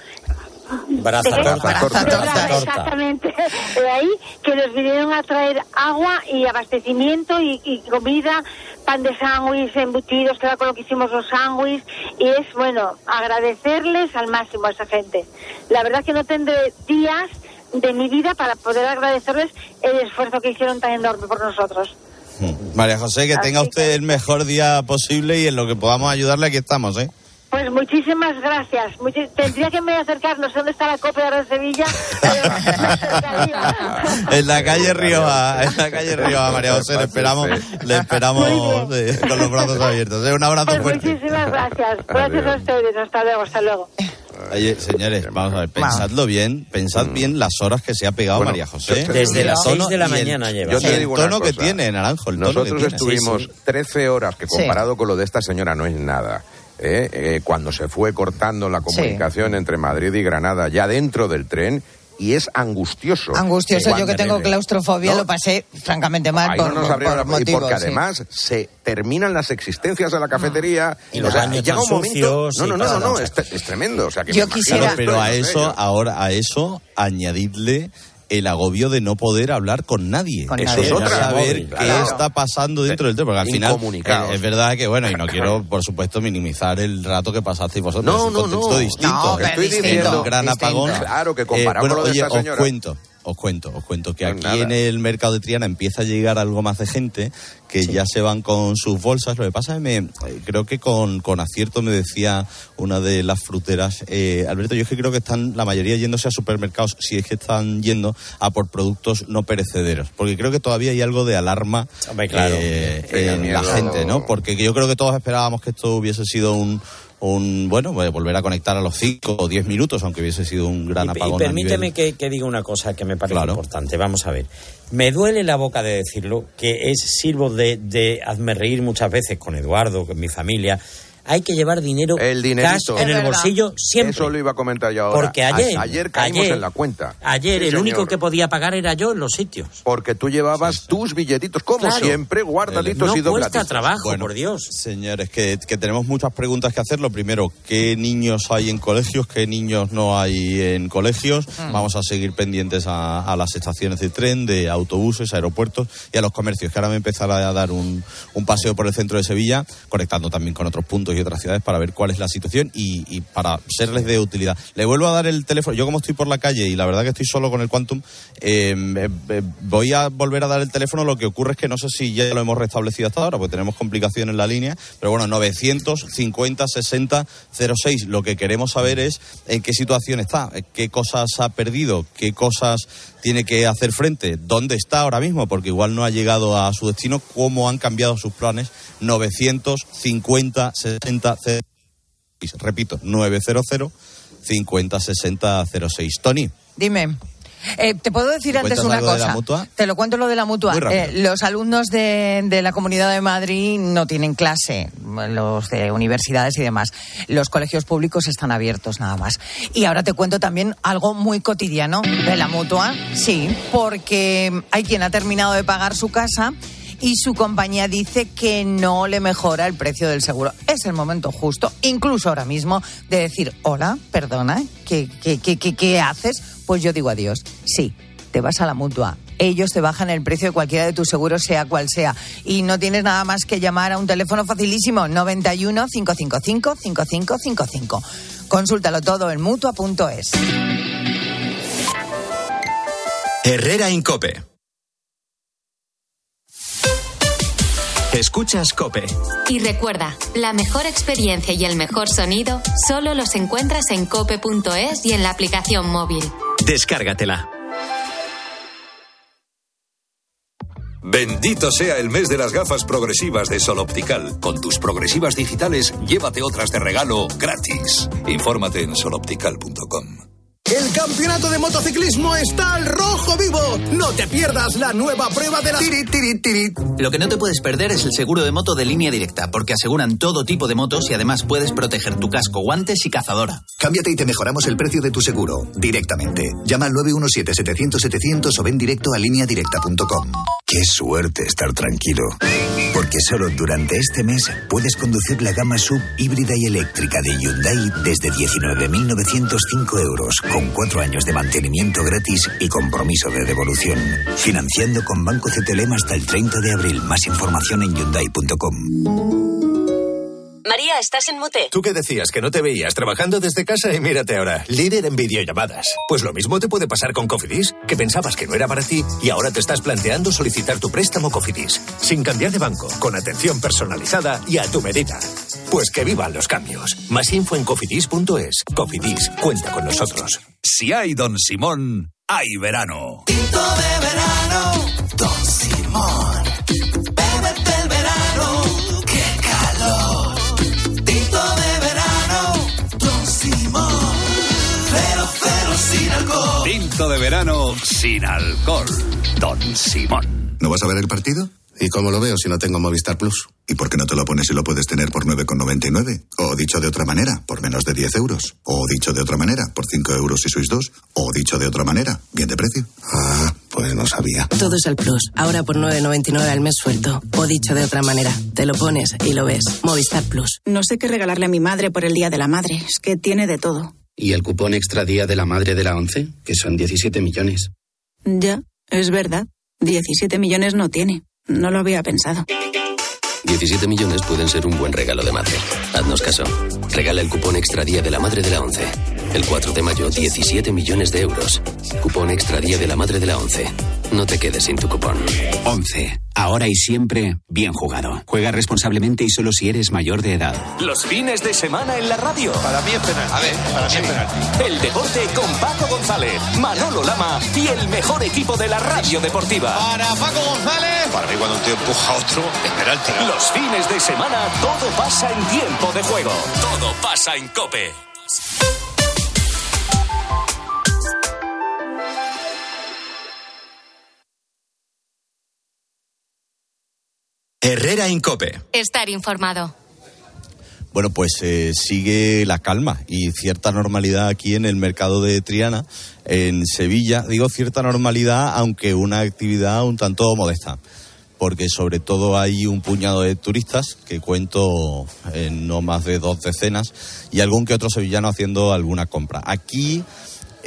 Braza ¿De qué? torta. Braza, Exactamente, de ahí que nos vinieron a traer agua y abastecimiento y, y comida, pan de sándwich, embutidos, que era con lo que hicimos los sándwiches, y es, bueno, agradecerles al máximo a esa gente. La verdad que no tendré días de mi vida para poder agradecerles el esfuerzo que hicieron tan enorme por nosotros. María José, que tenga usted el mejor día posible y en lo que podamos ayudarle, aquí estamos, ¿eh? Pues muchísimas gracias. Muchi- tendría que me acercar, no sé dónde está la copia de Sevilla. En la calle Rioja, en la calle Rioja, María José, le esperamos, le esperamos eh, con los brazos abiertos. ¿eh? Un abrazo Pues fuerte. muchísimas gracias. Gracias a ustedes. Hasta luego, hasta luego. Oye, señores, vamos a ver, pensadlo bien, pensad bien las horas que se ha pegado Bueno, María José. Desde las El tono seis de la el- mañana lleva. Yo te el digo una tono que tiene, Naranjo, el tono que Nosotros tiene. estuvimos Sí, sí. 13 horas, que Sí. comparado con lo de esta señora no es nada. ¿Eh? Eh, cuando se fue cortando la comunicación entre Madrid y Granada ya dentro del tren, y es angustioso. Angustioso, yo que tengo claustrofobia No. lo pasé francamente mal Ahí por, no nos por- y porque sí. además se terminan las existencias de la cafetería Y los baños llega un momento no no no no, es, es tremendo o sea que Yo quisiera- pero a eso, ahora, a eso, añadidle el agobio de no poder hablar con nadie. Con eso nadie. es otra. Claro, Saber qué está pasando dentro del tema. Porque al final, eh, es verdad que, bueno, y no quiero, por supuesto, minimizar el rato que pasasteis vosotros. No, es un no, contexto no. distinto. No, pero Estoy distinto, diciendo- un gran distinto. apagón. Claro, que Eh, comparado bueno, con lo de oye, esta os señora. cuento. Os cuento, os cuento que No, aquí nada. en el mercado de Triana empieza a llegar algo más de gente que ya se van con sus bolsas. Lo que pasa es que me, eh, creo que con, con acierto me decía una de las fruteras, eh, Alberto, yo es que creo que están la mayoría yéndose a supermercados, si es que están yendo a por productos no perecederos, porque creo que todavía hay algo de alarma Hombre, claro. eh, en la gente, ¿no? Porque yo creo que todos esperábamos que esto hubiese sido un un bueno volver a conectar a los 5 o 10 minutos aunque hubiese sido un gran Y, y apagón a permíteme nivel- que, que diga una cosa que me parece Claro. importante. Vamos a ver. Me duele la boca de decirlo, que es sirvo de, de hazme reír muchas veces con Eduardo, con mi familia. Hay que llevar dinero el cash dinerito en el bolsillo siempre. eso lo iba a comentar yo ahora Porque ayer- A- ayer caímos ayer- en la cuenta Ayer Sí, el único que podía pagar era yo en los sitios. porque tú llevabas tus billetitos como Claro. siempre guardaditos No y cuesta dobladitos trabajo, Bueno, por Dios. Señores, que, que tenemos muchas preguntas que hacer. Lo primero, ¿qué niños hay en colegios? ¿Qué niños no hay en colegios? Mm. Vamos a seguir pendientes a, a las estaciones de tren, de autobuses, aeropuertos y a los comercios, que ahora me empezará a dar un, un paseo por el centro de Sevilla, conectando también con otros puntos otras ciudades para ver cuál es la situación y, para serles de utilidad. Le vuelvo a dar el teléfono. Yo como estoy por la calle y la verdad que estoy solo con el Quantum, eh, eh, eh, voy a volver a dar el teléfono. Lo que ocurre es que no sé si ya lo hemos restablecido hasta ahora, porque tenemos complicaciones en la línea. Pero bueno, 950 60 06. Lo que queremos saber es en qué situación está, qué cosas ha perdido, qué cosas tiene que hacer frente, dónde está ahora mismo, porque igual no ha llegado a su destino, cómo han cambiado sus planes. 950 60 06. Repito, 900 50 60 06. Tony. Dime. Eh, te puedo decir ¿Me antes una algo de la cosa. mutua? Te lo cuento lo de la mutua. Eh, los alumnos de, de la Comunidad de Madrid no tienen clase, los de universidades y demás. Los colegios públicos están abiertos nada más. Y ahora te cuento también algo muy cotidiano de la mutua. Sí, porque hay quien ha terminado de pagar su casa y su compañía dice que no le mejora el precio del seguro. Es el momento justo, incluso ahora mismo, de decir, hola, perdona, ¿qué, haces? Pues yo digo adiós. Sí, te vas a la mutua. Ellos te bajan el precio de cualquiera de tus seguros, sea cual sea. Y no tienes nada más que llamar a un teléfono facilísimo, 91 555 5555. Consúltalo todo en mutua.es. Herrera Incope. Escuchas Cope. Y recuerda, la mejor experiencia y el mejor sonido solo los encuentras en cope.es y en la aplicación móvil. Descárgatela. Bendito sea el mes de las gafas progresivas de Sol Optical. Con tus progresivas digitales, llévate otras de regalo gratis. Infórmate en soloptical.com. El campeonato de motociclismo está al rojo vivo. No te pierdas la nueva prueba de la Tirit, tirit, tirit. Lo que no te puedes perder es el seguro de moto de línea directa, porque aseguran todo tipo de motos y además puedes proteger tu casco, guantes y cazadora. Cámbiate y te mejoramos el precio de tu seguro directamente. Llama al 917-700-700 o ven directo a lineadirecta.com. Qué suerte estar tranquilo. Porque solo durante este mes puedes conducir la gama sub híbrida y eléctrica de Hyundai desde 19.905 euros, con cuatro años de mantenimiento gratis y compromiso de devolución. Financiando con Banco CTLM hasta el 30 de abril. Más información en Hyundai.com. María, estás en mute. Tú que decías que no te veías trabajando desde casa y mírate ahora, líder en videollamadas. Pues lo mismo te puede pasar con Cofidis, que pensabas que no era para ti y ahora te estás planteando solicitar tu préstamo Cofidis, sin cambiar de banco, con atención personalizada y a tu medida. Pues que vivan los cambios. Más info en cofidis.es. Cofidis, cuenta con nosotros. Si hay Don Simón, hay verano. Tinto de verano, Don Simón. De verano sin alcohol. Don Simón. ¿No vas a ver el partido? ¿Y cómo lo veo si no tengo Movistar Plus? ¿Y por qué no te lo pones y lo puedes tener por 9,99? O dicho de otra manera, por menos de 10 euros. O dicho de otra manera, por 5 euros si sois dos. O dicho de otra manera, bien de precio. Ah, pues no sabía. Todo es el plus. Ahora por 9.99 al mes suelto. O dicho de otra manera, te lo pones y lo ves. Movistar Plus. No sé qué regalarle a mi madre por el Día de la Madre. Es que tiene de todo. ¿Y el cupón extra día de la madre de la once? Que son 17 millones. Ya, es verdad. 17 millones no tiene. No lo había pensado. 17 millones pueden ser un buen regalo de madre. Haznos caso. Regala el cupón extra día de la madre de la once. El 4 de mayo, 17 millones de euros. Cupón extra día de la madre de la once. No te quedes sin tu cupón. 11. Ahora y siempre, bien jugado. Juega responsablemente y solo si eres mayor de edad. Los fines de semana en la radio. Para mí es penalti. A ver, para mí es penalti. El deporte con Paco González, Manolo Lama y el mejor equipo de la radio deportiva. Para Paco González. Para mí cuando un tío empuja a otro es penalti. Los fines de semana todo pasa en tiempo de juego. Todo pasa en Cope. Herrera Incope. Estar informado. Bueno, pues eh, sigue la calma y cierta normalidad aquí en el mercado de Triana, en Sevilla. Digo cierta normalidad, aunque una actividad un tanto modesta, porque sobre todo hay un puñado de turistas, que cuento en no más de dos decenas, y algún que otro sevillano haciendo alguna compra. Aquí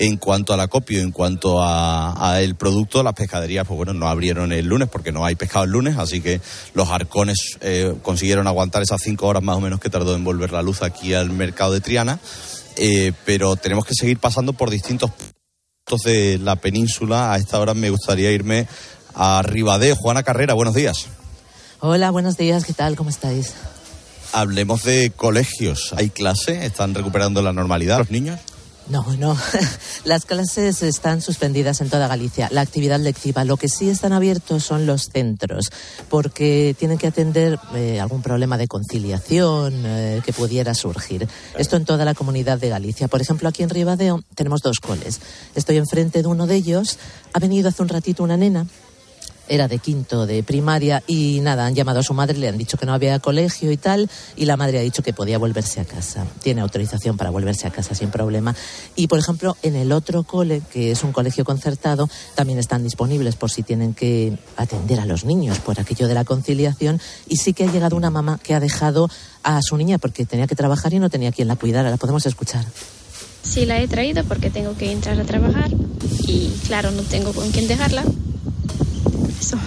En cuanto al acopio, en cuanto a, a el producto, las pescaderías, pues bueno, no abrieron el lunes porque no hay pescado el lunes, así que los arcones eh, consiguieron aguantar esas cinco horas más o menos que tardó en volver la luz aquí al mercado de Triana. Eh, pero tenemos que seguir pasando por distintos puntos de la península. A esta hora me gustaría irme a Ribadeo. Juana Carrera, buenos días. Hola, buenos días, ¿qué tal? ¿Cómo estáis? Hablemos de colegios. ¿Hay clase? ¿Están recuperando la normalidad los niños? No, no. Las clases están suspendidas en toda Galicia. La actividad lectiva. Lo que sí están abiertos son los centros, porque tienen que atender eh, algún problema de conciliación eh, que pudiera surgir. Esto en toda la comunidad de Galicia. Por ejemplo, aquí en Ribadeo tenemos dos coles. Estoy enfrente de uno de ellos. Ha venido hace un ratito una nena era de quinto de primaria y nada, han llamado a su madre, le han dicho que no había colegio y tal, y la madre ha dicho que podía volverse a casa. Tiene autorización para volverse a casa sin problema. Y por ejemplo, en el otro cole, que es un colegio concertado, también están disponibles por si tienen que atender a los niños por aquello de la conciliación. Y sí que ha llegado una mamá que ha dejado a su niña porque tenía que trabajar y no tenía quien la cuidara. La podemos escuchar. Sí, la he traído porque tengo que entrar a trabajar y claro, no tengo con quién dejarla eso.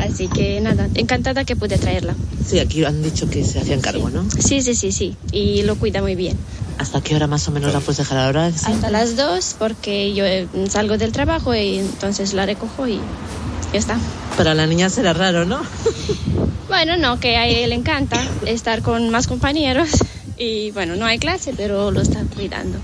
Así que nada, encantada que pude traerla. Sí, aquí han dicho que se hacían cargo, ¿no? Sí, sí, sí, sí. Y lo cuida muy bien. ¿Hasta qué hora más o menos la puedes dejar ahora? ¿Sí? Hasta las dos, porque yo eh, salgo del trabajo y entonces la recojo y ya está. Para la niña será raro, ¿no? bueno, no, que a él le encanta estar con más compañeros y bueno, no hay clase, pero lo está cuidando.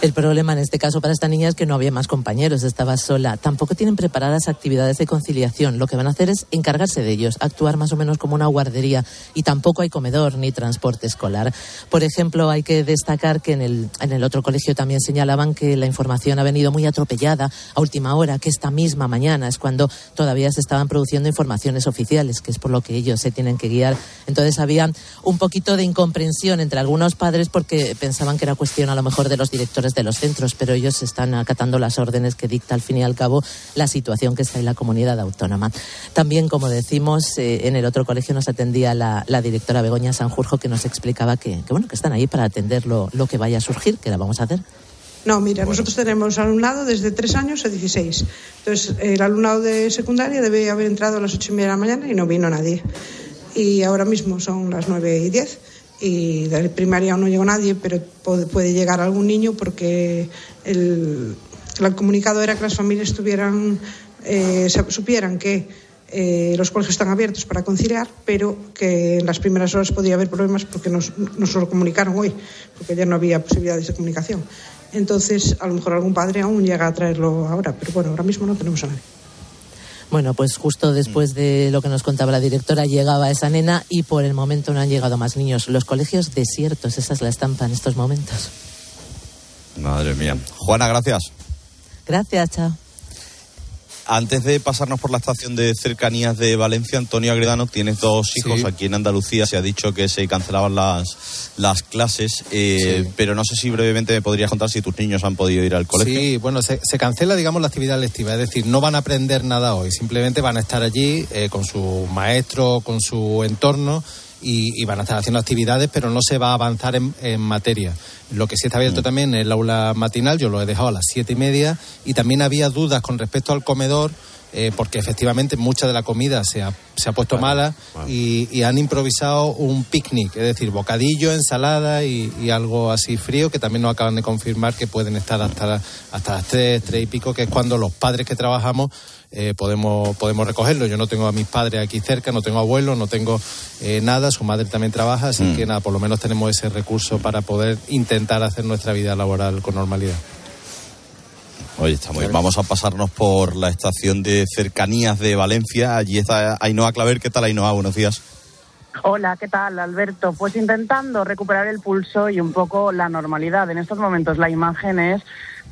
El problema en este caso para esta niña es que no había más compañeros, estaba sola. Tampoco tienen preparadas actividades de conciliación. Lo que van a hacer es encargarse de ellos, actuar más o menos como una guardería. Y tampoco hay comedor ni transporte escolar. Por ejemplo, hay que destacar que en el, en el otro colegio también señalaban que la información ha venido muy atropellada a última hora, que esta misma mañana es cuando todavía se estaban produciendo informaciones oficiales, que es por lo que ellos se tienen que guiar. Entonces había un poquito de incomprensión entre algunos padres porque pensaban que era cuestión a lo mejor de los directores de los centros, pero ellos están acatando las órdenes que dicta al fin y al cabo la situación que está en la comunidad autónoma. También, como decimos, eh, en el otro colegio nos atendía la, directora Begoña Sanjurjo que nos explicaba que, bueno, que están ahí para atender lo, que vaya a surgir, que la vamos a hacer. No, mira, nosotros tenemos alumnado desde tres años a 16. Entonces, el alumnado de secundaria debe haber entrado a las ocho y media de la mañana y no vino nadie. Y ahora mismo son las nueve y diez y de primaria aún no llegó nadie, pero puede, llegar algún niño porque el, comunicado era que las familias tuvieran, eh, supieran que eh, los colegios están abiertos para conciliar, pero que en las primeras horas podía haber problemas porque nos, nos lo comunicaron hoy, porque ya no había posibilidades de comunicación. Entonces, a lo mejor algún padre aún llega a traerlo ahora, pero bueno, ahora mismo no tenemos a nadie. Bueno, pues justo después de lo que nos contaba la directora llegaba esa nena y por el momento no han llegado más niños. Los colegios desiertos, esa es la estampa en estos momentos. Madre mía. Juana, gracias. Gracias, chao. Antes de pasarnos por la estación de cercanías de Valencia, Antonio Agredano, tienes dos hijos aquí en Andalucía. Se ha dicho que se cancelaban las, las clases, eh, pero no sé si brevemente me podrías contar si tus niños han podido ir al colegio. Sí, bueno, se, cancela, digamos, la actividad lectiva, es decir, no van a aprender nada hoy, simplemente van a estar allí eh, con su maestro, con su entorno y, van a estar haciendo actividades, pero no se va a avanzar en, materia. Lo que sí está abierto mm. también es el aula matinal, yo lo he dejado a las siete y media, y también había dudas con respecto al comedor. Eh, porque efectivamente mucha de la comida se ha, se ha puesto mala Y, han improvisado un picnic, es decir, bocadillo, ensalada y, algo así frío, que también nos acaban de confirmar que pueden estar hasta, hasta las tres, tres y pico, que es cuando los padres que trabajamos eh, podemos, podemos recogerlo. Yo no tengo a mis padres aquí cerca, no tengo abuelos, no tengo eh, nada, su madre también trabaja, así mm. que nada, por lo menos tenemos ese recurso para poder intentar hacer nuestra vida laboral con normalidad. Oye, está muy bien. Vamos a pasarnos por la estación de cercanías de Valencia. Allí está Ainhoa Claver. ¿Qué tal, Ainhoa? Buenos días. Hola, ¿qué tal, Alberto? Pues intentando recuperar el pulso y un poco la normalidad. En estos momentos la imagen es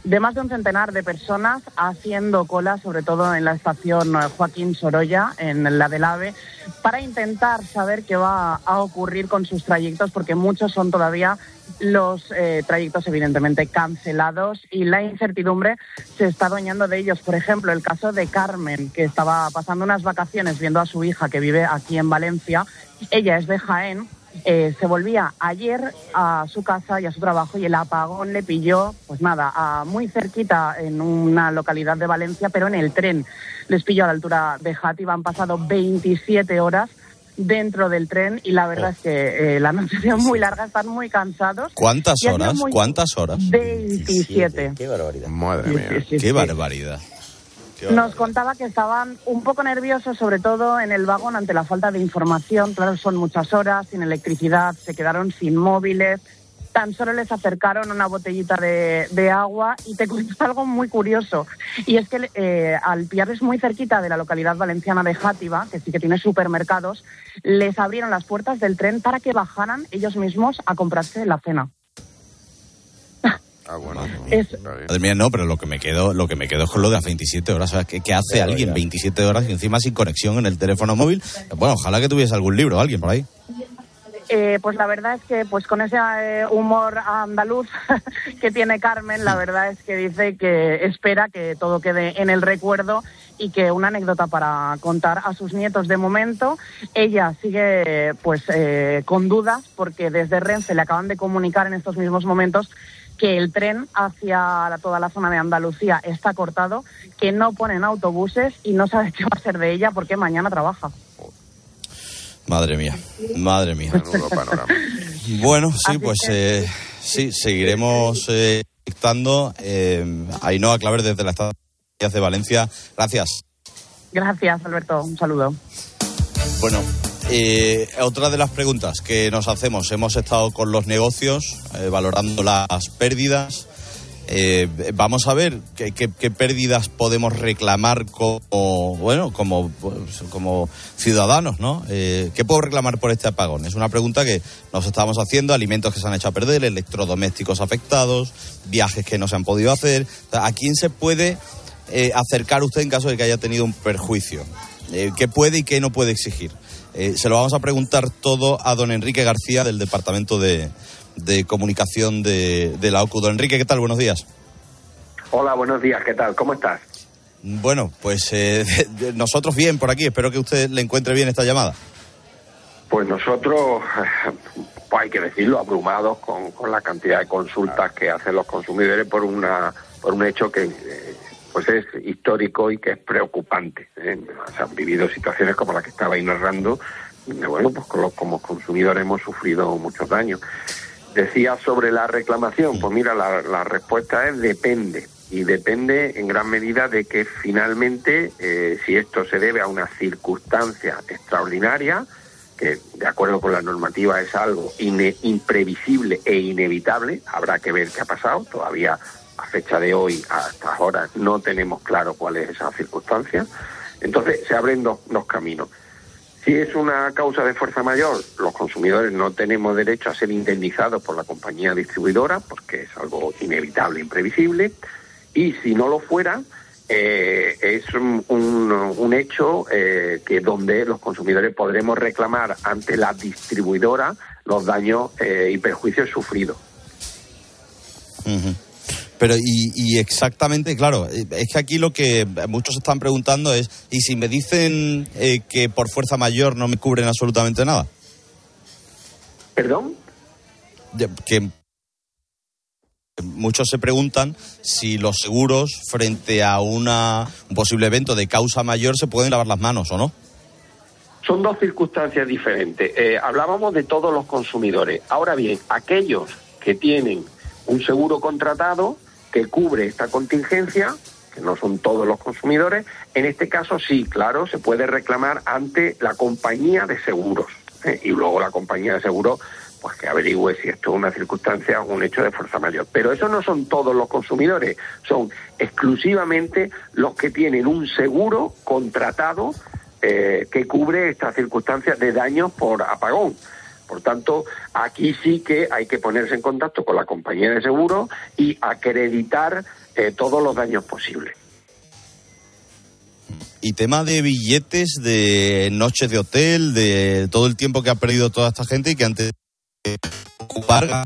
de más de un centenar de personas haciendo cola, sobre todo en la estación Joaquín Sorolla, en la del AVE, para intentar saber qué va a ocurrir con sus trayectos, porque muchos son todavía los eh, trayectos evidentemente cancelados y la incertidumbre se está adueñando de ellos. Por ejemplo, el caso de Carmen, que estaba pasando unas vacaciones viendo a su hija que vive aquí en Valencia. Ella es de Jaén Eh, se volvía ayer a su casa y a su trabajo y el apagón le pilló, pues nada, a muy cerquita en una localidad de Valencia, pero en el tren. Les pilló a la altura de Játiva, han pasado 27 horas dentro del tren y la verdad es que eh, la noche ha sido muy larga, están muy cansados. ¿Cuántas horas? ¿Cuántas horas? 27. Qué barbaridad. Madre mía. sí, Qué sí. barbaridad. Nos contaba que estaban un poco nerviosos, sobre todo en el vagón, ante la falta de información. Claro, son muchas horas, sin electricidad, se quedaron sin móviles. Tan solo les acercaron una botellita de, de agua y te cuento algo muy curioso. Y es que eh, al pillarles muy cerquita de la localidad valenciana de Játiva, que sí que tiene supermercados, les abrieron las puertas del tren para que bajaran ellos mismos a comprarse la cena. Ah, bueno. Es- Madre mía, no, pero lo que me quedo, lo que me quedo es con lo de las 27 horas. Sea, ¿qué, qué hace alguien 27 horas y encima sin conexión en el teléfono móvil? Bueno, ojalá que tuviese algún libro, alguien por ahí. Eh, pues la verdad es que pues con ese eh, humor andaluz que tiene Carmen, la verdad es que dice que espera que todo quede en el recuerdo y que una anécdota para contar a sus nietos de momento. Ella sigue pues eh, con dudas porque desde Renfe le acaban de comunicar en estos mismos momentos que el tren hacia la- toda la zona de Andalucía está cortado, que no ponen autobuses y no sabe qué va a ser de ella porque mañana trabaja. Madre mía, madre mía. Bueno, sí, Así pues que- eh, sí, seguiremos eh, dictando. Eh, Ainhoa Claver desde la estación de Valencia. Gracias. Gracias, Alberto. Un saludo. Bueno, eh, otra de las preguntas que nos hacemos, hemos estado con los negocios eh, valorando las pérdidas. Eh, vamos a ver qué, pérdidas podemos reclamar como bueno como pues, como ciudadanos, ¿no? Eh, ¿Qué puedo reclamar por este apagón? Es una pregunta que nos estamos haciendo. Alimentos que se han hecho a perder, electrodomésticos afectados, viajes que no se han podido hacer. ¿A quién se puede acercar usted en caso de que haya tenido un perjuicio? ¿Qué puede y qué no puede exigir? Eh, se lo vamos a preguntar todo a don Enrique García del Departamento de, de Comunicación de, de la OCU. Don Enrique, ¿qué tal? Buenos días. Hola, buenos días, ¿qué tal? ¿Cómo estás? Bueno, pues eh, de- nosotros bien por aquí. Espero que usted le encuentre bien esta llamada. Pues nosotros, pues hay que decirlo, abrumados con, con la cantidad de consultas que hacen los consumidores por una por un hecho que eh, pues es histórico y que es preocupante. ¿eh? Han vivido situaciones como la que estabais narrando. y, Bueno, pues como consumidores hemos sufrido muchos daños. Decía sobre la reclamación, pues mira, la, la respuesta es depende. Y depende en gran medida de que finalmente, eh, si esto se debe a una circunstancia extraordinaria, que de acuerdo con la normativa es algo ine- imprevisible e inevitable, habrá que ver qué ha pasado. Todavía a fecha de hoy, hasta ahora, no tenemos claro cuál es esa circunstancia. Entonces se abren dos, dos caminos. Si es una causa de fuerza mayor, los consumidores no tenemos derecho a ser indemnizados por la compañía distribuidora, porque es algo inevitable, imprevisible. Y si no lo fuera, eh, es un, un- un hecho eh, que donde los consumidores podremos reclamar ante la distribuidora los daños eh, y perjuicios sufridos. Ujú. Pero y, y exactamente, claro, eh, es que aquí lo que muchos están preguntando es, ¿y si me dicen eh, que por fuerza mayor no me cubren absolutamente nada? ¿Perdón? De- que muchos se preguntan si los seguros frente a una, un posible evento de causa mayor se pueden lavar las manos o no. Son dos circunstancias diferentes. Eh, hablábamos de todos los consumidores. Ahora bien, aquellos que tienen un seguro contratado que cubre esta contingencia, que no son todos los consumidores, en este caso sí, claro, se puede reclamar ante la compañía de seguros. ¿eh? Y luego la compañía de seguros, pues que averigüe si esto es una circunstancia o un hecho de fuerza mayor. Pero eso no son todos los consumidores, son exclusivamente los que tienen un seguro contratado eh, que cubre estas circunstancias de daños por apagón. Por tanto, aquí sí que hay que ponerse en contacto con la compañía de seguro y acreditar eh, todos los daños posibles. Y tema de billetes, de noches de hotel, de todo el tiempo que ha perdido toda esta gente y que antes de ocupar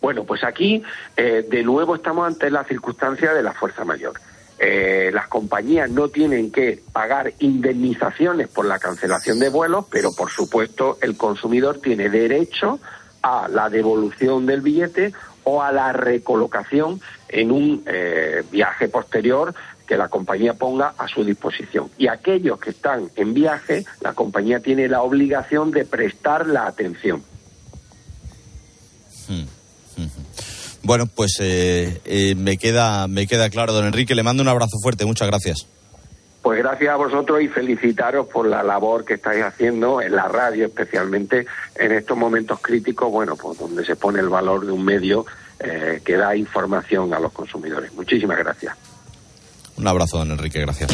Bueno, pues aquí eh, de nuevo estamos ante la circunstancia de la fuerza mayor. Eh, las compañías no tienen que pagar indemnizaciones por la cancelación de vuelos, pero por supuesto el consumidor tiene derecho a la devolución del billete o a la recolocación en un eh, viaje posterior que la compañía ponga a su disposición. Y aquellos que están en viaje, la compañía tiene la obligación de prestar la atención. Hmm. Bueno, pues eh, eh, me queda me queda claro, don Enrique. Le mando un abrazo fuerte. Muchas gracias. Pues gracias a vosotros y felicitaros por la labor que estáis haciendo en la radio, especialmente en estos momentos críticos, bueno, pues donde se pone el valor de un medio eh, que da información a los consumidores. Muchísimas gracias. Un abrazo, don Enrique. Gracias.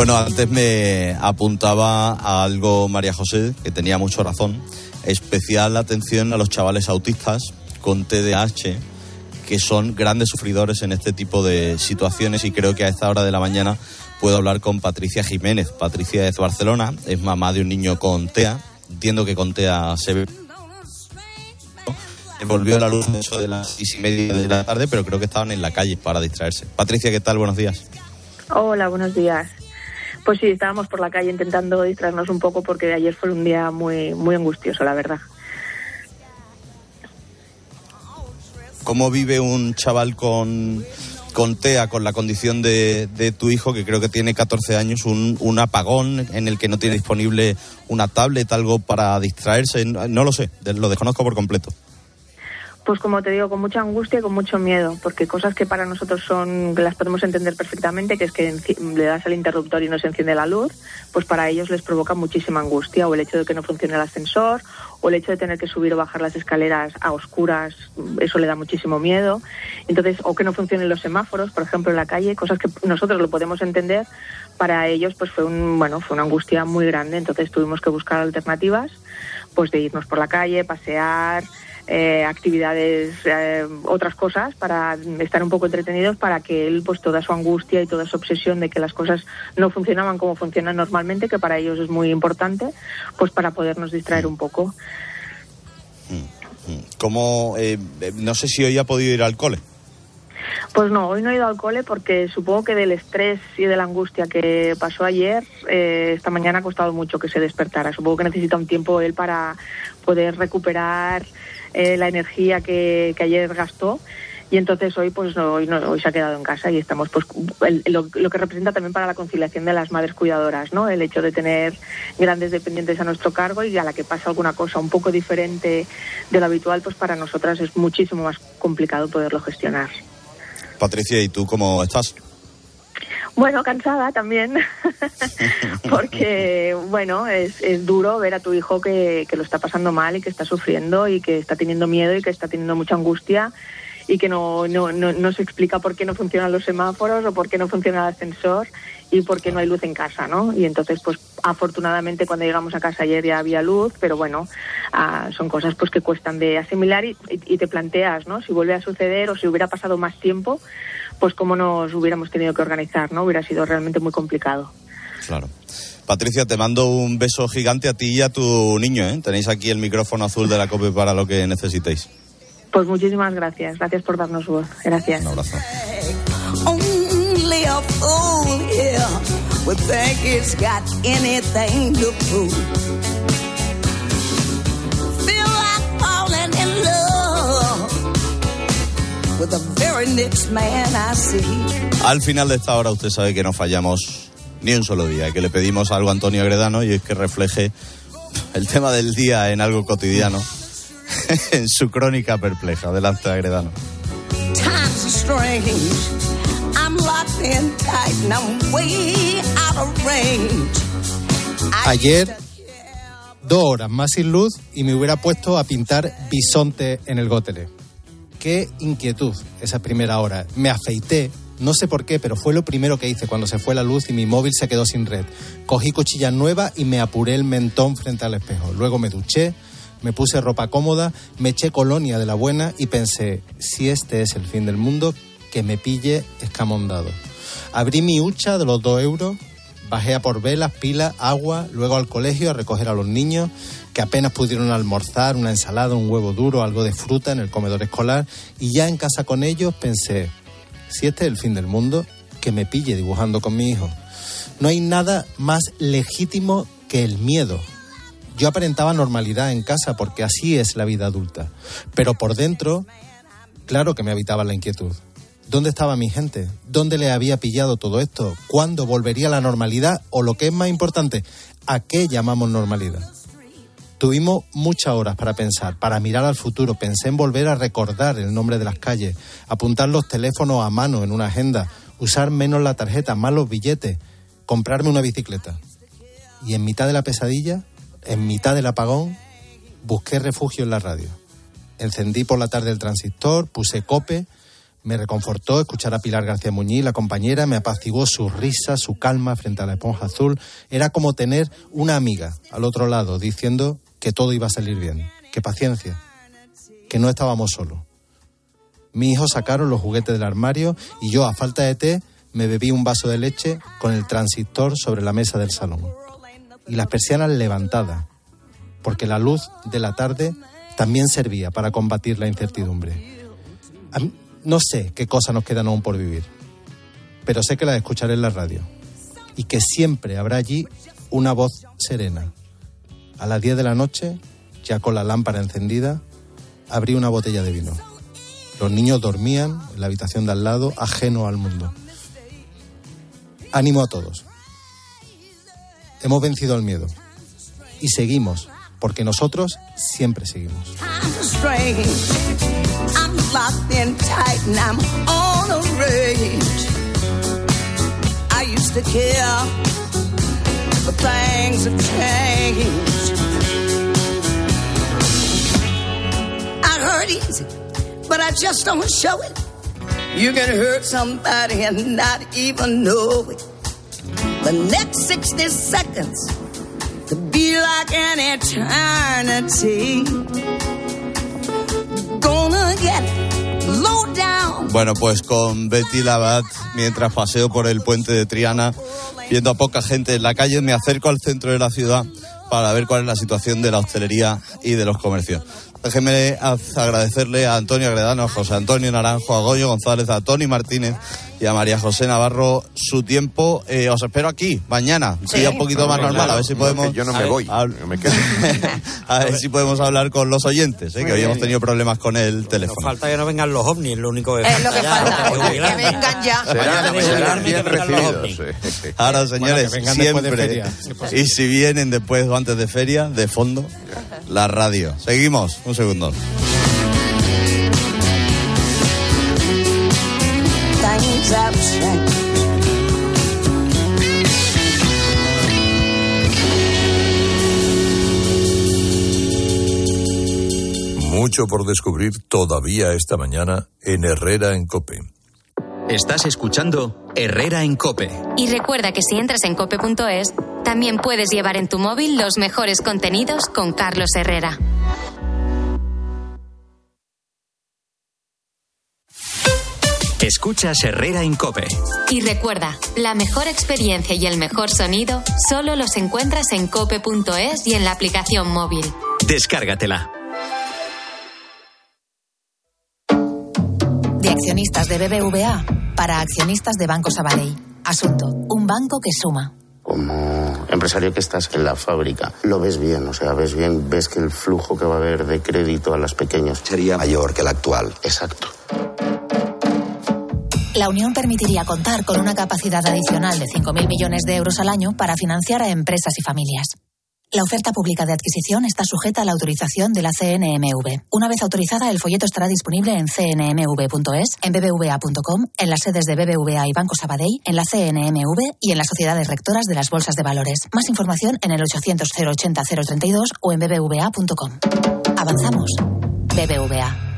Bueno, antes me apuntaba a algo María José, que tenía mucho razón. Especial atención a los chavales autistas con TDAH, que son grandes sufridores en este tipo de situaciones y creo que a esta hora de la mañana puedo hablar con Patricia Jiménez. Patricia es de Barcelona, es mamá de un niño con TEA. Entiendo que con TEA se ve volvió la luz eso de las seis y media de la tarde, pero creo que estaban en la calle para distraerse. Patricia, ¿qué tal? Buenos días. Hola, buenos días. Pues sí, estábamos por la calle intentando distraernos un poco porque ayer fue un día muy, muy angustioso, la verdad. ¿Cómo vive un chaval con, con TEA, con la condición de, de tu hijo, que creo que tiene 14 años, un, un, apagón en el que no tiene disponible una tablet, algo para distraerse? No, no lo sé, lo desconozco por completo pues como te digo, con mucha angustia y con mucho miedo, porque cosas que para nosotros son, que las podemos entender perfectamente, que es que le das al interruptor y no se enciende la luz, pues para ellos les provoca muchísima angustia, o el hecho de que no funcione el ascensor, o el hecho de tener que subir o bajar las escaleras a oscuras, eso le da muchísimo miedo. Entonces, o que no funcionen los semáforos, por ejemplo, en la calle, cosas que nosotros lo podemos entender, para ellos pues fue un, bueno, fue una angustia muy grande, entonces tuvimos que buscar alternativas, pues de irnos por la calle, pasear, eh, actividades, eh, otras cosas para estar un poco entretenidos para que él, pues toda su angustia y toda su obsesión de que las cosas no funcionaban como funcionan normalmente, que para ellos es muy importante, pues para podernos distraer un poco. ¿Cómo, eh, no sé si hoy ha podido ir al cole? Pues no, hoy no he ido al cole porque supongo que del estrés y de la angustia que pasó ayer, eh, esta mañana ha costado mucho que se despertara. Supongo que necesita un tiempo él para poder recuperar eh, la energía que, ayer gastó. Y entonces hoy pues hoy, no, hoy se ha quedado en casa y estamos pues lo, que representa también para la conciliación de las madres cuidadoras no el hecho de tener grandes dependientes a nuestro cargo y a la que pasa alguna cosa un poco diferente de lo habitual pues para nosotras es muchísimo más complicado poderlo gestionar. Patricia y tú cómo estás bueno, cansada también, porque, bueno, es, es, duro ver a tu hijo que, que, lo está pasando mal y que está sufriendo y que está teniendo miedo y que está teniendo mucha angustia y que no, no, no, no se explica por qué no funcionan los semáforos o por qué no funciona el ascensor y por qué no hay luz en casa, ¿no? Y entonces, pues afortunadamente cuando llegamos a casa ayer ya había luz, pero bueno, ah, son cosas pues que cuestan de asimilar y, y, te planteas, ¿no? Si vuelve a suceder o si hubiera pasado más tiempo, pues cómo nos hubiéramos tenido que organizar, ¿no? Hubiera sido realmente muy complicado. Claro. Patricia, te mando un beso gigante a ti y a tu niño, ¿eh? Tenéis aquí el micrófono azul de la COPE para lo que necesitéis. Pues muchísimas gracias. Gracias por darnos voz. Gracias. Un abrazo. Al final de esta hora usted sabe que no fallamos ni un solo día, que le pedimos algo a Antonio Agredano y es que refleje el tema del día en algo cotidiano en su crónica perpleja. Adelante, Agredano. Ayer, dos horas más sin luz y me hubiera puesto a pintar bisonte en el gótele qué inquietud esa primera hora. Me afeité, no sé por qué, pero fue lo primero que hice cuando se fue la luz y mi móvil se quedó sin red. Cogí cuchilla nueva y me apuré el mentón frente al espejo. Luego me duché, me puse ropa cómoda, me eché colonia de la buena y pensé, si este es el fin del mundo, que me pille escamondado. Abrí mi hucha de los dos euros, bajé a por velas, pilas, agua, luego al colegio a recoger a los niños apenas pudieron almorzar, una ensalada, un huevo duro, algo de fruta en el comedor escolar, y ya en casa con ellos pensé, si este es el fin del mundo, que me pille dibujando con mi hijo. No hay nada más legítimo que el miedo. Yo aparentaba normalidad en casa porque así es la vida adulta, pero por dentro, claro que me habitaba la inquietud. ¿Dónde estaba mi gente? ¿Dónde le había pillado todo esto? ¿Cuándo volvería la normalidad? O lo que es más importante, ¿a qué llamamos normalidad? Tuvimos muchas horas para pensar, para mirar al futuro. Pensé en volver a recordar el nombre de las calles, apuntar los teléfonos a mano en una agenda, usar menos la tarjeta, más los billetes, comprarme una bicicleta. Y en mitad de la pesadilla, en mitad del apagón, busqué refugio en la radio. Encendí por la tarde el transistor, puse cope, me reconfortó escuchar a Pilar García Muñiz, la compañera, me apaciguó su risa, su calma frente a la esponja azul. Era como tener una amiga al otro lado diciendo que todo iba a salir bien, que paciencia, que no estábamos solos. Mi hijo sacaron los juguetes del armario y yo, a falta de té, me bebí un vaso de leche con el transistor sobre la mesa del salón. Y las persianas levantadas, porque la luz de la tarde también servía para combatir la incertidumbre. no sé qué cosas nos quedan aún por vivir, pero sé que las escucharé en la radio y que siempre habrá allí una voz serena, a las 10 de la noche, ya con la lámpara encendida, abrí una botella de vino. Los niños dormían en la habitación de al lado, ajeno al mundo. Ánimo a todos. Hemos vencido el miedo. Y seguimos, porque nosotros siempre seguimos. But things have changed. I hurt easy, but I just don't show it. You can hurt somebody and not even know it. The next 60 seconds could be like an eternity. Gonna get down. Bueno, pues con Betty Labat, mientras paseo por el puente de Triana, viendo a poca gente en la calle, me acerco al centro de la ciudad para ver cuál es la situación de la hostelería y de los comercios. Déjeme agradecerle a Antonio Agredano, a José Antonio Naranjo, a Goyo González, a Tony Martínez y a María José Navarro su tiempo. Eh, os espero aquí mañana, sí. un poquito más normal, a ver si podemos. Yo no me voy, a, me quedo. a ver si podemos hablar con los oyentes, eh, que habíamos tenido problemas con el teléfono. Nos falta que no vengan los ovnis, lo único que. Es lo que falta, que vengan ya. Serán, bien recibidos. Ahora, señores, siempre. Y si vienen después o antes de feria, de fondo, la radio. Seguimos, un segundo. Mucho por descubrir todavía esta mañana en Herrera en Cope. Estás escuchando Herrera en Cope. Y recuerda que si entras en cope.es, también puedes llevar en tu móvil los mejores contenidos con Carlos Herrera. Escuchas Herrera en Cope. Y recuerda, la mejor experiencia y el mejor sonido solo los encuentras en cope.es y en la aplicación móvil. Descárgatela. De accionistas de BBVA para accionistas de Banco Sabadell. Asunto: un banco que suma como empresario que estás en la fábrica, lo ves bien, o sea, ves bien, ves que el flujo que va a haber de crédito a las pequeñas sería mayor que el actual. Exacto. La Unión permitiría contar con una capacidad adicional de 5.000 millones de euros al año para financiar a empresas y familias. La oferta pública de adquisición está sujeta a la autorización de la CNMV. Una vez autorizada, el folleto estará disponible en cnmv.es, en bbva.com, en las sedes de BBVA y Banco Sabadell, en la CNMV y en las sociedades rectoras de las bolsas de valores. Más información en el 800 080 032 o en bbva.com. Avanzamos. BBVA.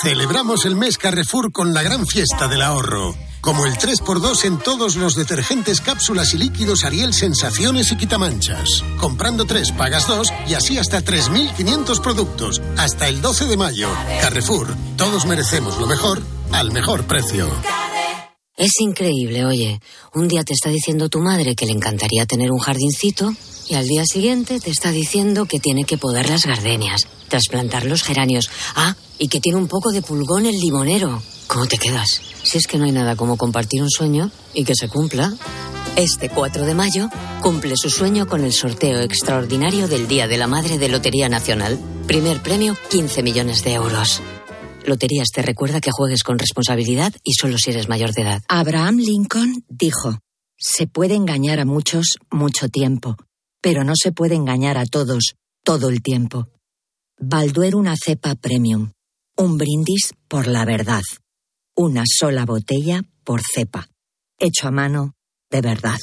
Celebramos el mes Carrefour con la gran fiesta del ahorro. Como el 3x2 en todos los detergentes, cápsulas y líquidos Ariel Sensaciones y Quitamanchas. Comprando 3 pagas 2 y así hasta 3.500 productos. Hasta el 12 de mayo. Carrefour, todos merecemos lo mejor al mejor precio. Es increíble, oye. Un día te está diciendo tu madre que le encantaría tener un jardincito Y al día siguiente te está diciendo que tiene que podar las gardenias, trasplantar los geranios. Ah, y que tiene un poco de pulgón el limonero. ¿Cómo te quedas? Si es que no hay nada como compartir un sueño y que se cumpla. Este 4 de mayo cumple su sueño con el sorteo extraordinario del Día de la Madre de Lotería Nacional. Primer premio, 15 millones de euros. Loterías te recuerda que juegues con responsabilidad y solo si eres mayor de edad. Abraham Lincoln dijo, se puede engañar a muchos mucho tiempo, pero no se puede engañar a todos todo el tiempo. Balduero una cepa premium. Un brindis por la verdad. Una sola botella por cepa. Hecho a mano, de verdad.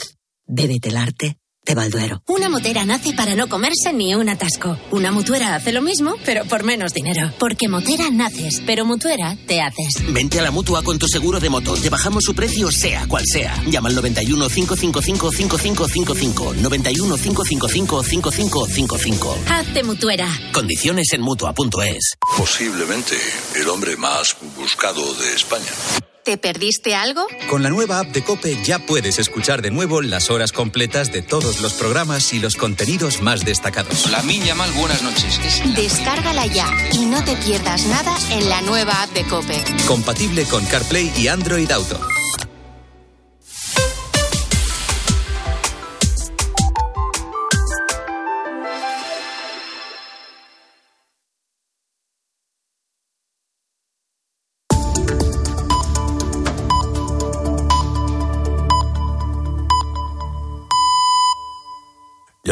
Bébete el arte de Balduero. Una motera nace para no comerse ni un atasco. Una mutuera hace lo mismo, pero por menos dinero. Porque motera naces, pero mutuera te haces. Vente a la mutua con tu seguro de moto. Te bajamos su precio, sea cual sea. Llama al 91 555 5555. 91 555 5555. Hazte mutuera. Condiciones en mutua.es. Posiblemente el hombre más buscado de España. ¿Te perdiste algo? Con la nueva app de Cope ya puedes escuchar de nuevo las horas completas de todos los programas y los contenidos más destacados. La Minya Mal, buenas noches. Descárgala ya y no te pierdas nada en la nueva app de Cope. Compatible con CarPlay y Android Auto.